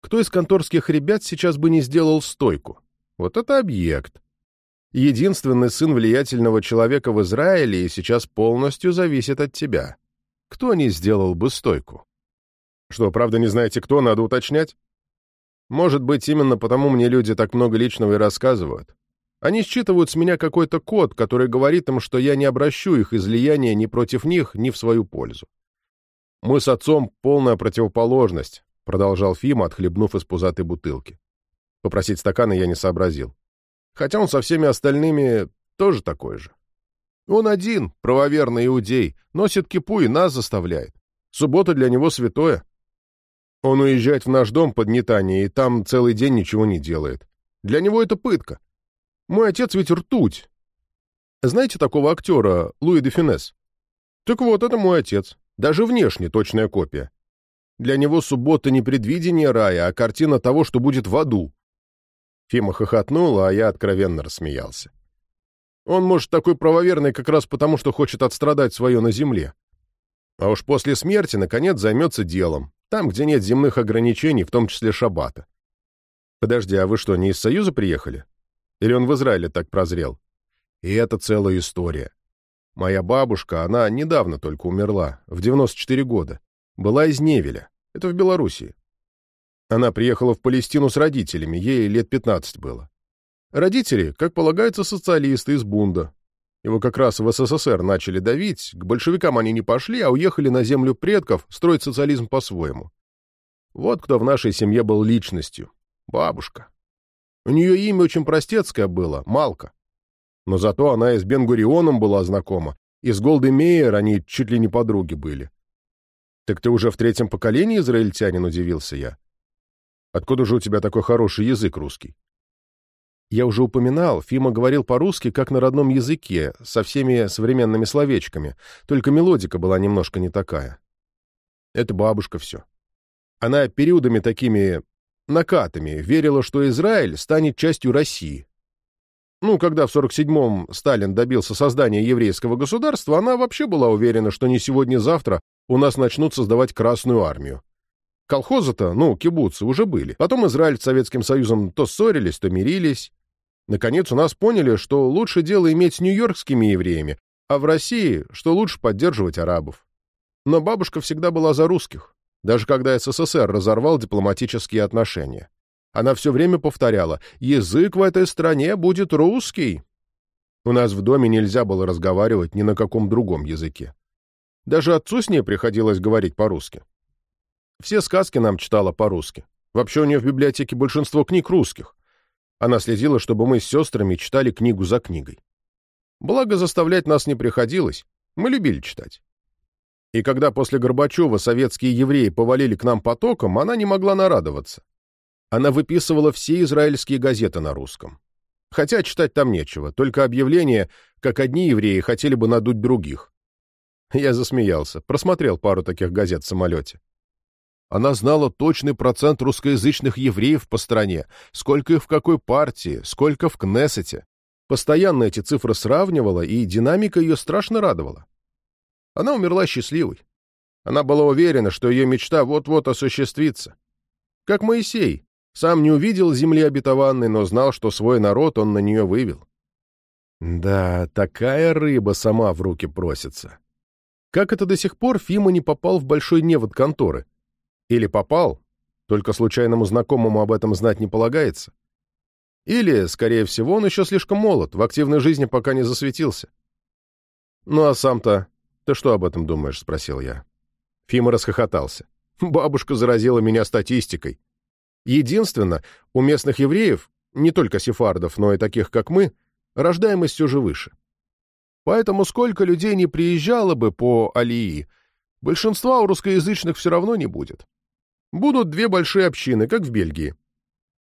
Кто из конторских ребят сейчас бы не сделал стойку? Вот это объект. Единственный сын влиятельного человека в Израиле и сейчас полностью зависит от тебя. Кто не сделал бы стойку? Что, правда, не знаете, кто, надо уточнять? Может быть, именно потому мне люди так много личного и рассказывают. Они считывают с меня какой-то код, который говорит им, что я не обращу их излияния ни против них, ни в свою пользу. Мы с отцом полная противоположность, продолжал Фима, отхлебнув из пузатой бутылки. Попросить стакана я не сообразил. Хотя он со всеми остальными тоже такой же. Он один, правоверный иудей, носит кипу и нас заставляет. Суббота для него святое. Он уезжает в наш дом под Нетание, и там целый день ничего не делает. Для него это пытка. Мой отец ведь ртуть. Знаете такого актера, Луи де Финес? Так вот, это мой отец. Даже внешне точная копия. Для него суббота не предвидение рая, а картина того, что будет в аду. Фима хохотнула, а я откровенно рассмеялся. Он, может, такой правоверный как раз потому, что хочет отстрадать свое на земле. А уж после смерти, наконец, займется делом, там, где нет земных ограничений, в том числе шаббата. Подожди, а вы что, не из Союза приехали? Или он в Израиле так прозрел? И это целая история. Моя бабушка, она недавно только умерла, в 94 года. Была из Невеля. Это в Белоруссии. Она приехала в Палестину с родителями, ей лет 15 было. Родители, как полагается, социалисты из Бунда. Его как раз в СССР начали давить, к большевикам они не пошли, а уехали на землю предков строить социализм по-своему. Вот кто в нашей семье был личностью. Бабушка. У нее имя очень простецкое было — Малка. Но зато она и с Бенгурионом была знакома, И с Голдой Мейер они чуть ли не подруги были. «Так ты уже в третьем поколении израильтянин?» — удивился я. «Откуда же у тебя такой хороший язык русский?» Я уже упоминал, Фима говорил по-русски, как на родном языке, со всеми современными словечками, только мелодика была немножко не такая. Это бабушка все. Она периодами такими накатами верила, что Израиль станет частью России. Ну, когда в 47-м Сталин добился создания еврейского государства, она вообще была уверена, что не сегодня-завтра у нас начнут создавать Красную армию. Колхозы-то, ну, кибуцы, уже были. Потом Израиль с Советским Союзом то ссорились, то мирились. Наконец у нас поняли, что лучше дело иметь с нью-йоркскими евреями, а в России, что лучше поддерживать арабов. Но бабушка всегда была за русских, даже когда СССР разорвал дипломатические отношения. Она все время повторяла «Язык в этой стране будет русский». У нас в доме нельзя было разговаривать ни на каком другом языке. Даже отцу с ней приходилось говорить по-русски. Все сказки нам читала по-русски. Вообще у нее в библиотеке большинство книг русских. Она следила, чтобы мы с сестрами читали книгу за книгой. Благо, заставлять нас не приходилось. Мы любили читать. И когда после Горбачева советские евреи повалили к нам потоком, она не могла нарадоваться. Она выписывала все израильские газеты на русском. Хотя читать там нечего, только объявление, как одни евреи хотели бы надуть других. Я засмеялся, просмотрел пару таких газет в самолете. Она знала точный процент русскоязычных евреев по стране, сколько их в какой партии, сколько в Кнессете. Постоянно эти цифры сравнивала, и динамика ее страшно радовала. Она умерла счастливой. Она была уверена, что ее мечта вот-вот осуществится. Как Моисей, сам не увидел земли обетованной, но знал, что свой народ он на нее вывел. Да, такая рыба сама в руки просится. Как это до сих пор Фима не попал в большой невод конторы? Или попал, только случайному знакомому об этом знать не полагается. Или, скорее всего, он еще слишком молод, в активной жизни пока не засветился. «Ну а сам-то ты что об этом думаешь?» — спросил я. Фима расхохотался. «Бабушка заразила меня статистикой. Единственно, у местных евреев, не только сефардов, но и таких, как мы, рождаемость все же выше. Поэтому сколько людей не приезжало бы по Алии, большинства у русскоязычных все равно не будет. Будут две большие общины, как в Бельгии.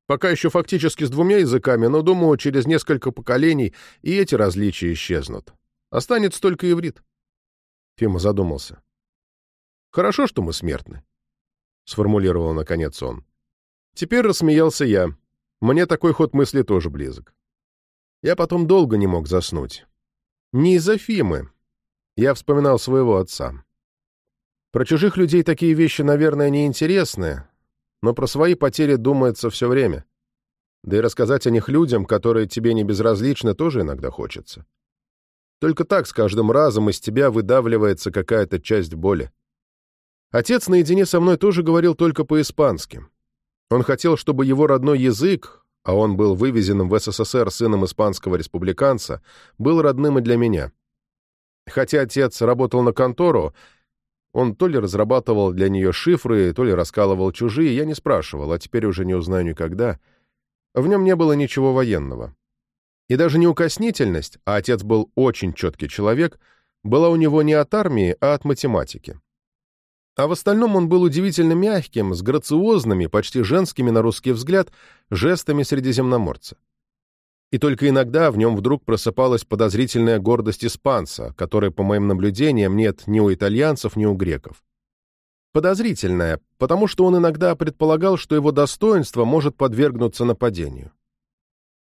Пока еще фактически с двумя языками, но, думаю, через несколько поколений и эти различия исчезнут. Останется только иврит. Фима задумался. «Хорошо, что мы смертны», — сформулировал наконец он. Теперь рассмеялся я. Мне такой ход мысли тоже близок. Я потом долго не мог заснуть. Не из-за Фимы. Я вспоминал своего отца. Про чужих людей такие вещи, наверное, неинтересны, но про свои потери думается все время. Да и рассказать о них людям, которые тебе не безразличны, тоже иногда хочется. Только так с каждым разом из тебя выдавливается какая-то часть боли. Отец наедине со мной тоже говорил только по-испански. Он хотел, чтобы его родной язык, а он был вывезенным в СССР сыном испанского республиканца, был родным и для меня. Хотя отец работал на контору, он то ли разрабатывал для нее шифры, то ли раскалывал чужие, я не спрашивал, а теперь уже не узнаю никогда. В нем не было ничего военного. И даже неукоснительность, а отец был очень четкий человек, была у него не от армии, а от математики. А в остальном он был удивительно мягким, с грациозными, почти женскими на русский взгляд, жестами средиземноморца и только иногда в нем вдруг просыпалась подозрительная гордость испанца, которой, по моим наблюдениям, нет ни у итальянцев, ни у греков. Подозрительная, потому что он иногда предполагал, что его достоинство может подвергнуться нападению.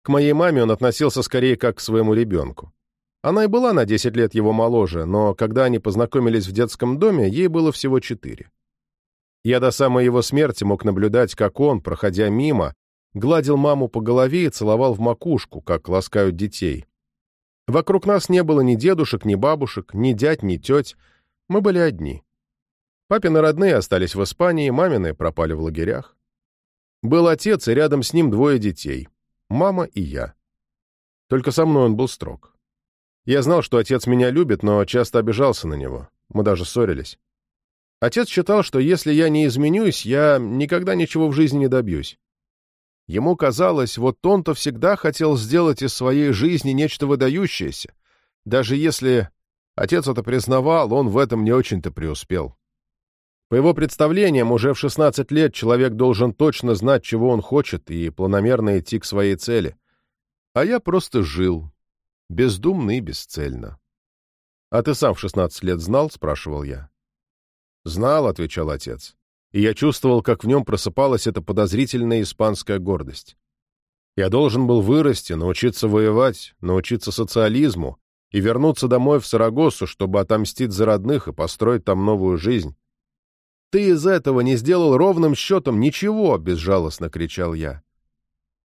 К моей маме он относился скорее как к своему ребенку. Она и была на 10 лет его моложе, но когда они познакомились в детском доме, ей было всего 4. Я до самой его смерти мог наблюдать, как он, проходя мимо, гладил маму по голове и целовал в макушку, как ласкают детей. Вокруг нас не было ни дедушек, ни бабушек, ни дядь, ни теть. Мы были одни. Папины родные остались в Испании, мамины пропали в лагерях. Был отец, и рядом с ним двое детей. Мама и я. Только со мной он был строг. Я знал, что отец меня любит, но часто обижался на него. Мы даже ссорились. Отец считал, что если я не изменюсь, я никогда ничего в жизни не добьюсь. Ему казалось, вот он-то всегда хотел сделать из своей жизни нечто выдающееся, даже если Отец это признавал, он в этом не очень-то преуспел. По его представлениям, уже в 16 лет человек должен точно знать, чего он хочет, и планомерно идти к своей цели. А я просто жил, бездумно и бесцельно. «А ты сам в 16 лет знал?» — спрашивал я. «Знал», — отвечал отец. И я чувствовал, как в нем просыпалась эта подозрительная испанская гордость. Я должен был вырасти, научиться воевать, научиться социализму и вернуться домой в Сарагосу, чтобы отомстить за родных и построить там новую жизнь. «Ты из этого не сделал ровным счетом ничего!» — безжалостно кричал я.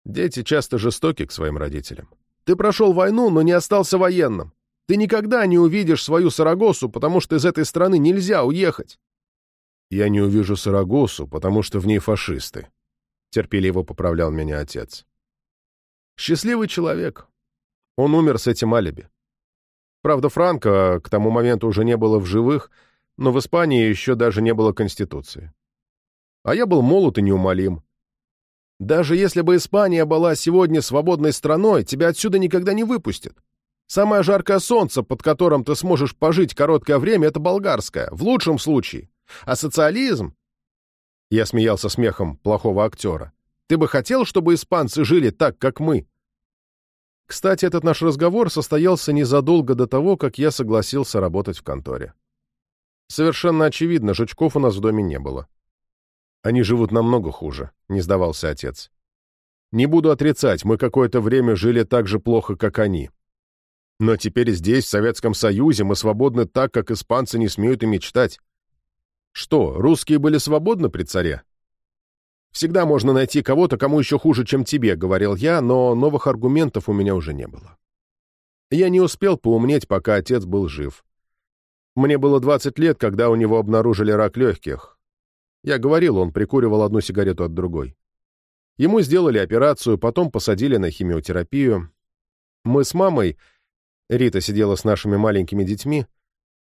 Дети часто жестоки к своим родителям. «Ты прошел войну, но не остался военным. Ты никогда не увидишь свою Сарагосу, потому что из этой страны нельзя уехать!» «Я не увижу Сарагосу, потому что в ней фашисты», — терпеливо поправлял меня отец. Счастливый человек. Он умер с этим алиби. Правда, Франко к тому моменту уже не было в живых, но в Испании еще даже не было Конституции. А я был молод и неумолим. Даже если бы Испания была сегодня свободной страной, тебя отсюда никогда не выпустят. Самое жаркое солнце, под которым ты сможешь пожить короткое время, это болгарское, в лучшем случае. А социализм... Я смеялся смехом плохого актера. Ты бы хотел, чтобы испанцы жили так, как мы? Кстати, этот наш разговор состоялся незадолго до того, как я согласился работать в конторе. Совершенно очевидно, жучков у нас в доме не было. Они живут намного хуже, не сдавался отец. Не буду отрицать, мы какое-то время жили так же плохо, как они. Но теперь здесь, в Советском Союзе, мы свободны так, как испанцы не смеют и мечтать. Что, русские были свободны при царе? Всегда можно найти кого-то, кому еще хуже, чем тебе, говорил я, но новых аргументов у меня уже не было. Я не успел поумнеть, пока отец был жив. Мне было 20 лет, когда у него обнаружили рак легких. Я говорил, он прикуривал одну сигарету от другой. Ему сделали операцию, потом посадили на химиотерапию. Мы с мамой, Рита сидела с нашими маленькими детьми,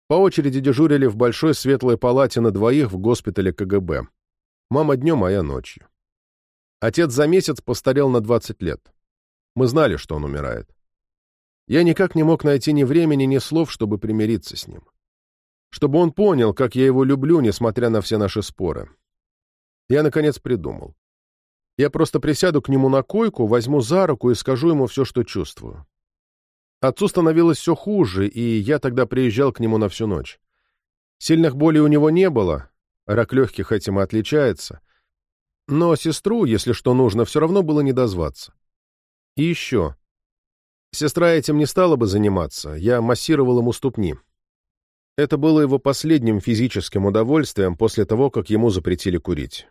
по очереди дежурили в большой светлой палате на двоих в госпитале КГБ. Мама днем, а я ночью. Отец за месяц постарел на 20 лет. Мы знали, что он умирает. Я никак не мог найти ни времени, ни слов, чтобы примириться с ним чтобы он понял, как я его люблю, несмотря на все наши споры. Я, наконец, придумал. Я просто присяду к нему на койку, возьму за руку и скажу ему все, что чувствую. Отцу становилось все хуже, и я тогда приезжал к нему на всю ночь. Сильных болей у него не было, рак легких этим и отличается. Но сестру, если что нужно, все равно было не дозваться. И еще. Сестра этим не стала бы заниматься, я массировал ему ступни. Это было его последним физическим удовольствием после того, как ему запретили курить.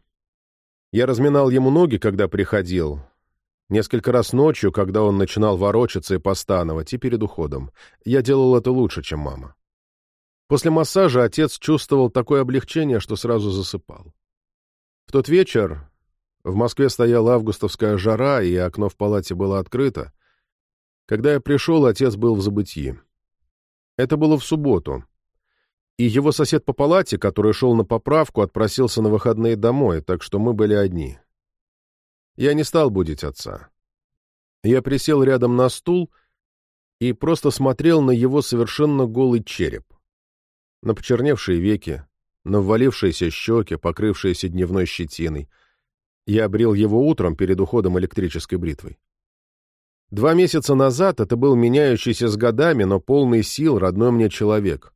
Я разминал ему ноги, когда приходил, несколько раз ночью, когда он начинал ворочаться и постановать, и перед уходом. Я делал это лучше, чем мама. После массажа отец чувствовал такое облегчение, что сразу засыпал. В тот вечер в Москве стояла августовская жара, и окно в палате было открыто. Когда я пришел, отец был в забытии. Это было в субботу и его сосед по палате, который шел на поправку, отпросился на выходные домой, так что мы были одни. Я не стал будить отца. Я присел рядом на стул и просто смотрел на его совершенно голый череп. На почерневшие веки, на ввалившиеся щеки, покрывшиеся дневной щетиной. Я обрел его утром перед уходом электрической бритвой. Два месяца назад это был меняющийся с годами, но полный сил родной мне человек.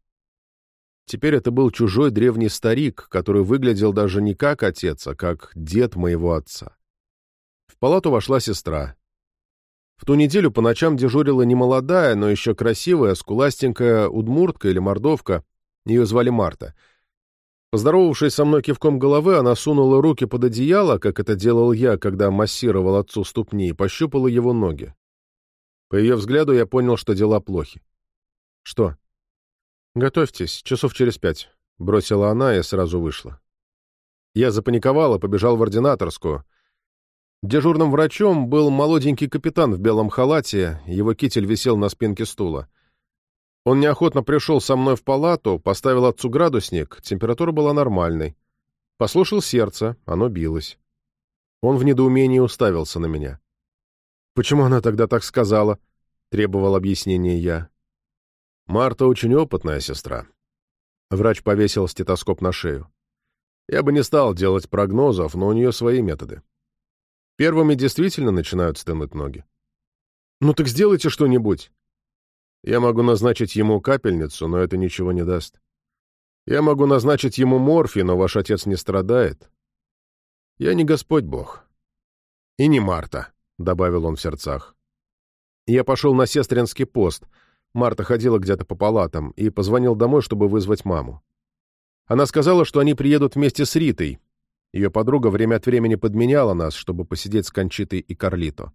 Теперь это был чужой древний старик, который выглядел даже не как отец, а как дед моего отца. В палату вошла сестра. В ту неделю по ночам дежурила немолодая, но еще красивая, скуластенькая удмуртка или мордовка, ее звали Марта. Поздоровавшись со мной кивком головы, она сунула руки под одеяло, как это делал я, когда массировал отцу ступни, и пощупала его ноги. По ее взгляду я понял, что дела плохи. «Что?» «Готовьтесь, часов через пять», — бросила она и сразу вышла. Я запаниковал и побежал в ординаторскую. Дежурным врачом был молоденький капитан в белом халате, его китель висел на спинке стула. Он неохотно пришел со мной в палату, поставил отцу градусник, температура была нормальной. Послушал сердце, оно билось. Он в недоумении уставился на меня. «Почему она тогда так сказала?» — требовал объяснения я. Марта очень опытная сестра. Врач повесил стетоскоп на шею. Я бы не стал делать прогнозов, но у нее свои методы. Первыми действительно начинают стынуть ноги. Ну так сделайте что-нибудь. Я могу назначить ему капельницу, но это ничего не даст. Я могу назначить ему морфий, но ваш отец не страдает. Я не Господь Бог. И не Марта, — добавил он в сердцах. Я пошел на сестринский пост. Марта ходила где-то по палатам и позвонил домой, чтобы вызвать маму. Она сказала, что они приедут вместе с Ритой. Ее подруга время от времени подменяла нас, чтобы посидеть с Кончитой и Карлито.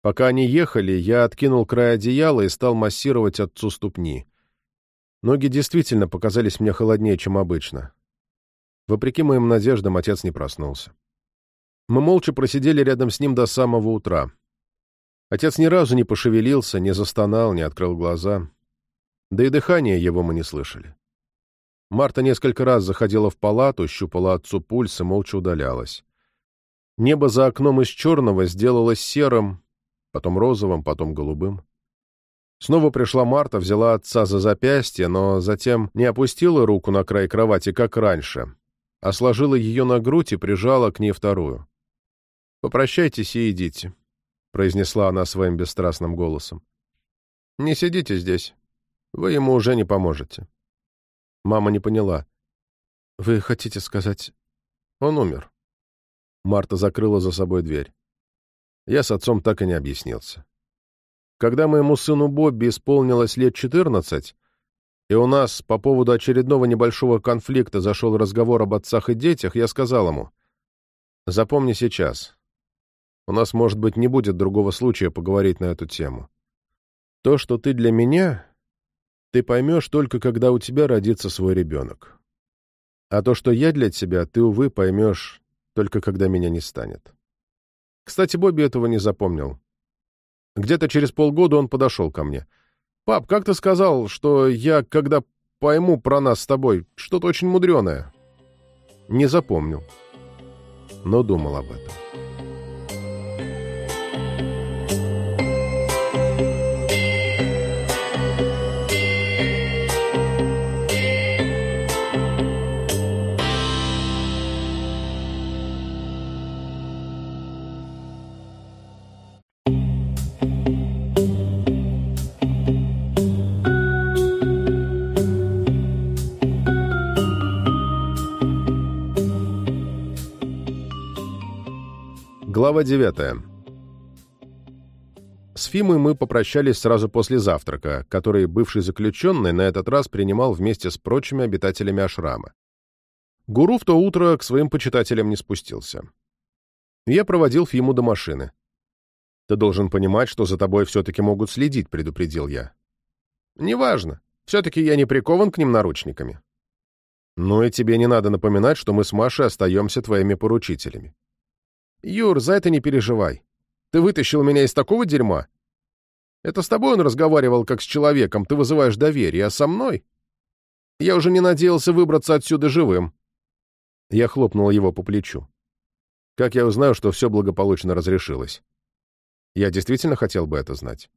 Пока они ехали, я откинул край одеяла и стал массировать отцу ступни. Ноги действительно показались мне холоднее, чем обычно. Вопреки моим надеждам, отец не проснулся. Мы молча просидели рядом с ним до самого утра. Отец ни разу не пошевелился, не застонал, не открыл глаза. Да и дыхание его мы не слышали. Марта несколько раз заходила в палату, щупала отцу пульс и молча удалялась. Небо за окном из черного сделалось серым, потом розовым, потом голубым. Снова пришла Марта, взяла отца за запястье, но затем не опустила руку на край кровати, как раньше, а сложила ее на грудь и прижала к ней вторую. «Попрощайтесь и идите», — произнесла она своим бесстрастным голосом. «Не сидите здесь. Вы ему уже не поможете». Мама не поняла. «Вы хотите сказать...» «Он умер». Марта закрыла за собой дверь. Я с отцом так и не объяснился. Когда моему сыну Бобби исполнилось лет 14, и у нас по поводу очередного небольшого конфликта зашел разговор об отцах и детях, я сказал ему, «Запомни сейчас, у нас, может быть, не будет другого случая поговорить на эту тему. То, что ты для меня, ты поймешь только, когда у тебя родится свой ребенок. А то, что я для тебя, ты, увы, поймешь только когда меня не станет». Кстати, Бобби этого не запомнил. Где-то через полгода он подошел ко мне. «Пап, как ты сказал, что я, когда пойму про нас с тобой, что-то очень мудреное?» Не запомнил, но думал об этом. Глава 9. С Фимой мы попрощались сразу после завтрака, который бывший заключенный на этот раз принимал вместе с прочими обитателями ашрама. Гуру в то утро к своим почитателям не спустился. Я проводил Фиму до машины. «Ты должен понимать, что за тобой все-таки могут следить», — предупредил я. «Неважно. Все-таки я не прикован к ним наручниками». «Ну и тебе не надо напоминать, что мы с Машей остаемся твоими поручителями. Юр, за это не переживай. Ты вытащил меня из такого дерьма. Это с тобой он разговаривал как с человеком, ты вызываешь доверие, а со мной? Я уже не надеялся выбраться отсюда живым. Я хлопнул его по плечу. Как я узнаю, что все благополучно разрешилось? Я действительно хотел бы это знать.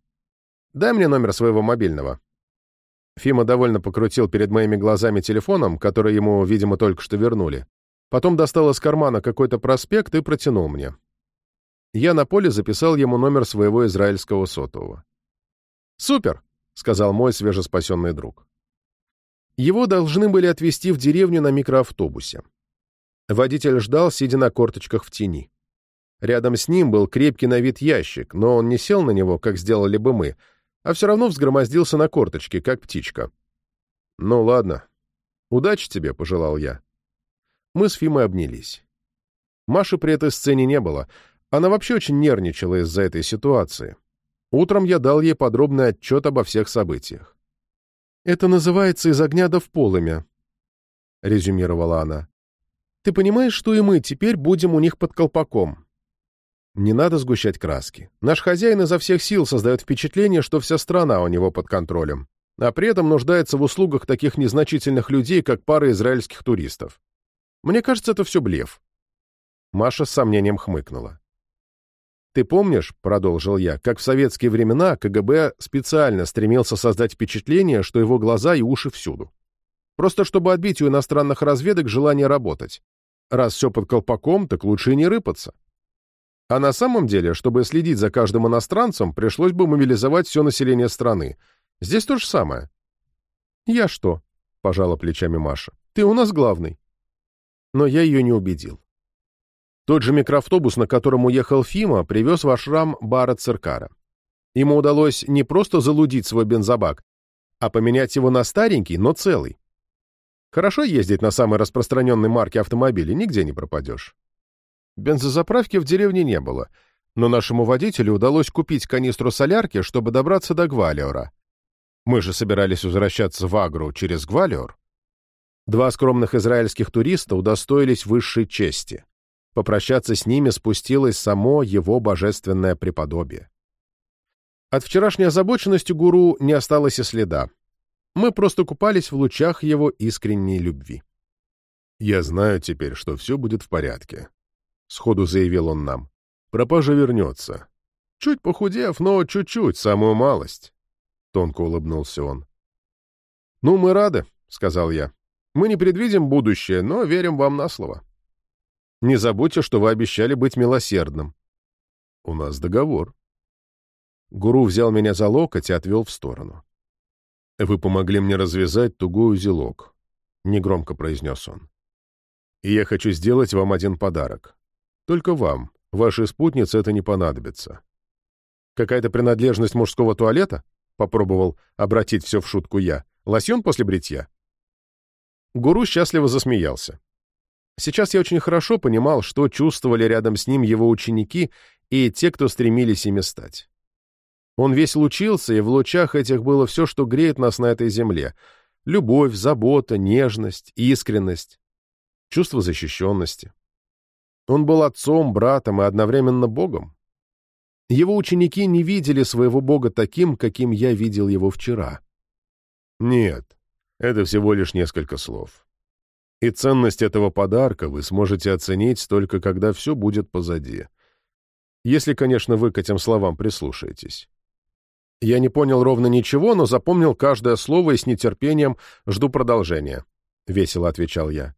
Дай мне номер своего мобильного. Фима довольно покрутил перед моими глазами телефоном, который ему, видимо, только что вернули. Потом достал из кармана какой-то проспект и протянул мне. Я на поле записал ему номер своего израильского сотового. «Супер!» — сказал мой свежеспасенный друг. Его должны были отвезти в деревню на микроавтобусе. Водитель ждал, сидя на корточках в тени. Рядом с ним был крепкий на вид ящик, но он не сел на него, как сделали бы мы, а все равно взгромоздился на корточки, как птичка. «Ну ладно. Удачи тебе», — пожелал я. Мы с Фимой обнялись. Маши при этой сцене не было. Она вообще очень нервничала из-за этой ситуации. Утром я дал ей подробный отчет обо всех событиях. «Это называется из огня до в полымя», — резюмировала она. «Ты понимаешь, что и мы теперь будем у них под колпаком?» Не надо сгущать краски. Наш хозяин изо всех сил создает впечатление, что вся страна у него под контролем, а при этом нуждается в услугах таких незначительных людей, как пара израильских туристов. Мне кажется, это все блеф». Маша с сомнением хмыкнула. Ты помнишь, — продолжил я, — как в советские времена КГБ специально стремился создать впечатление, что его глаза и уши всюду. Просто чтобы отбить у иностранных разведок желание работать. Раз все под колпаком, так лучше и не рыпаться. А на самом деле, чтобы следить за каждым иностранцем, пришлось бы мобилизовать все население страны. Здесь то же самое. «Я что?» — пожала плечами Маша. «Ты у нас главный». Но я ее не убедил. Тот же микроавтобус, на котором уехал Фима, привез в ашрам Бара Циркара. Ему удалось не просто залудить свой бензобак, а поменять его на старенький, но целый. Хорошо ездить на самой распространенной марке автомобилей, нигде не пропадешь. Бензозаправки в деревне не было, но нашему водителю удалось купить канистру солярки, чтобы добраться до Гвалиора. Мы же собирались возвращаться в Агру через Гвалиор. Два скромных израильских туриста удостоились высшей чести. Попрощаться с ними спустилось само его божественное преподобие. От вчерашней озабоченности гуру не осталось и следа. Мы просто купались в лучах его искренней любви. «Я знаю теперь, что все будет в порядке», — сходу заявил он нам. «Пропажа вернется. Чуть похудев, но чуть-чуть, самую малость», — тонко улыбнулся он. «Ну, мы рады», — сказал я. «Мы не предвидим будущее, но верим вам на слово. Не забудьте, что вы обещали быть милосердным». «У нас договор». Гуру взял меня за локоть и отвел в сторону. «Вы помогли мне развязать тугой узелок», — негромко произнес он. «И я хочу сделать вам один подарок. Только вам, вашей спутнице это не понадобится». «Какая-то принадлежность мужского туалета?» — попробовал обратить все в шутку я. «Лосьон после бритья?» Гуру счастливо засмеялся. Сейчас я очень хорошо понимал, что чувствовали рядом с ним его ученики и те, кто стремились ими стать. Он весь лучился, и в лучах этих было все, что греет нас на этой земле. Любовь, забота, нежность, искренность, чувство защищенности. Он был отцом, братом и одновременно Богом. Его ученики не видели своего Бога таким, каким я видел его вчера. Нет, это всего лишь несколько слов. И ценность этого подарка вы сможете оценить только когда все будет позади. Если, конечно, вы к этим словам прислушаетесь. Я не понял ровно ничего, но запомнил каждое слово и с нетерпением жду продолжения. Весело отвечал я.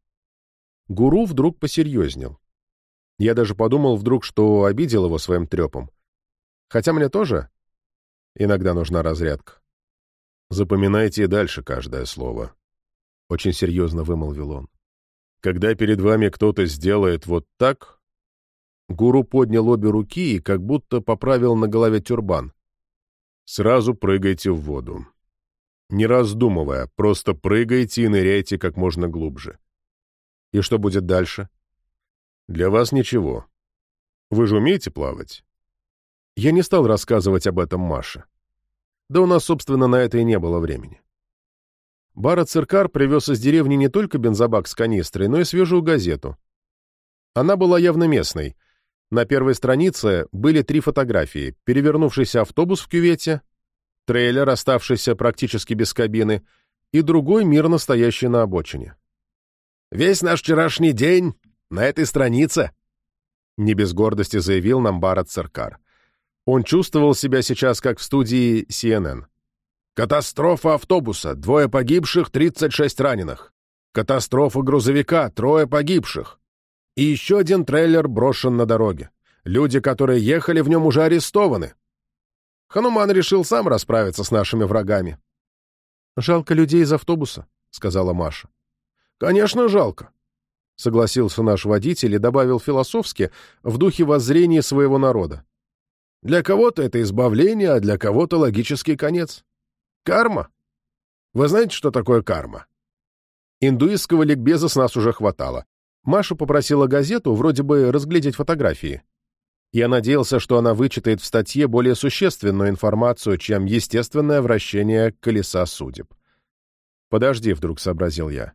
Гуру вдруг посерьезнел. Я даже подумал вдруг, что обидел его своим трепом. Хотя мне тоже иногда нужна разрядка. Запоминайте и дальше каждое слово. Очень серьезно вымолвил он. Когда перед вами кто-то сделает вот так... Гуру поднял обе руки и как будто поправил на голове тюрбан. Сразу прыгайте в воду. Не раздумывая, просто прыгайте и ныряйте как можно глубже. И что будет дальше? Для вас ничего. Вы же умеете плавать? Я не стал рассказывать об этом Маше. Да у нас, собственно, на это и не было времени. Бара Циркар привез из деревни не только бензобак с канистрой, но и свежую газету. Она была явно местной, на первой странице были три фотографии. Перевернувшийся автобус в кювете, трейлер, оставшийся практически без кабины, и другой мирно стоящий на обочине. «Весь наш вчерашний день на этой странице», — не без гордости заявил нам Барат Церкар. Он чувствовал себя сейчас как в студии CNN. «Катастрофа автобуса, двое погибших, 36 раненых. Катастрофа грузовика, трое погибших. И еще один трейлер брошен на дороге. Люди, которые ехали в нем, уже арестованы. Хануман решил сам расправиться с нашими врагами. «Жалко людей из автобуса», — сказала Маша. «Конечно, жалко», — согласился наш водитель и добавил философски в духе воззрения своего народа. «Для кого-то это избавление, а для кого-то логический конец. Карма. Вы знаете, что такое карма?» Индуистского ликбеза с нас уже хватало. Маша попросила газету вроде бы разглядеть фотографии. Я надеялся, что она вычитает в статье более существенную информацию, чем естественное вращение колеса судеб. «Подожди», — вдруг сообразил я.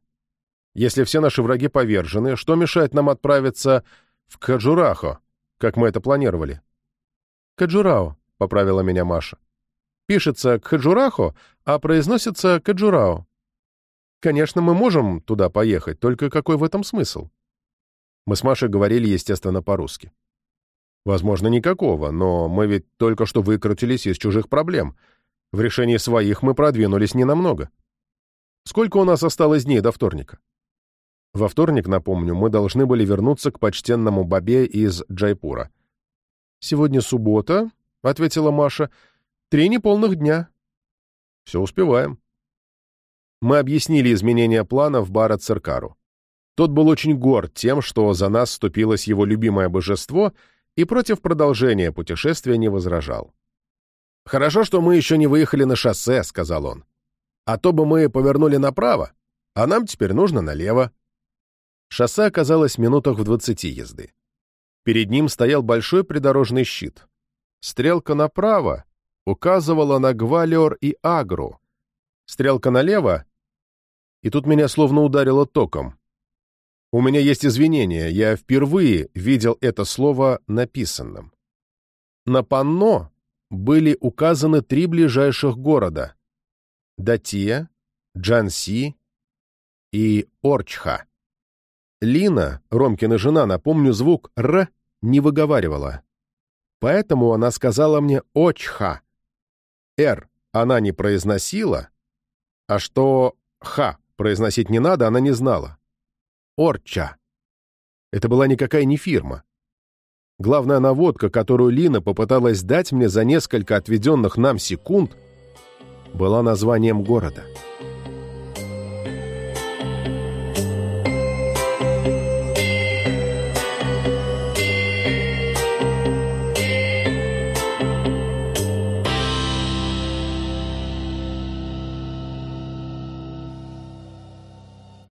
«Если все наши враги повержены, что мешает нам отправиться в Каджурахо, как мы это планировали?» «Каджурао», — поправила меня Маша. «Пишется Каджурахо, а произносится Каджурао. Конечно, мы можем туда поехать, только какой в этом смысл?» Мы с Машей говорили, естественно, по-русски. Возможно, никакого, но мы ведь только что выкрутились из чужих проблем. В решении своих мы продвинулись ненамного. Сколько у нас осталось дней до вторника? Во вторник, напомню, мы должны были вернуться к почтенному бабе из Джайпура. «Сегодня суббота», — ответила Маша, — «три неполных дня». «Все успеваем». Мы объяснили изменения плана в Бара Циркару. Тот был очень горд тем, что за нас вступилось его любимое божество, и против продолжения путешествия не возражал. «Хорошо, что мы еще не выехали на шоссе», — сказал он. «А то бы мы повернули направо, а нам теперь нужно налево». Шоссе оказалось в минутах в двадцати езды. Перед ним стоял большой придорожный щит. Стрелка направо указывала на Гвалиор и Агру. Стрелка налево, и тут меня словно ударило током. У меня есть извинения, я впервые видел это слово написанным. На панно были указаны три ближайших города — Датия, Джанси и Орчха. Лина, Ромкина жена, напомню, звук «р» не выговаривала. Поэтому она сказала мне «очха». «Р» она не произносила, а что «х» произносить не надо, она не знала. Орча. Это была никакая не фирма. Главная наводка, которую Лина попыталась дать мне за несколько отведенных нам секунд, была названием города. «Орча».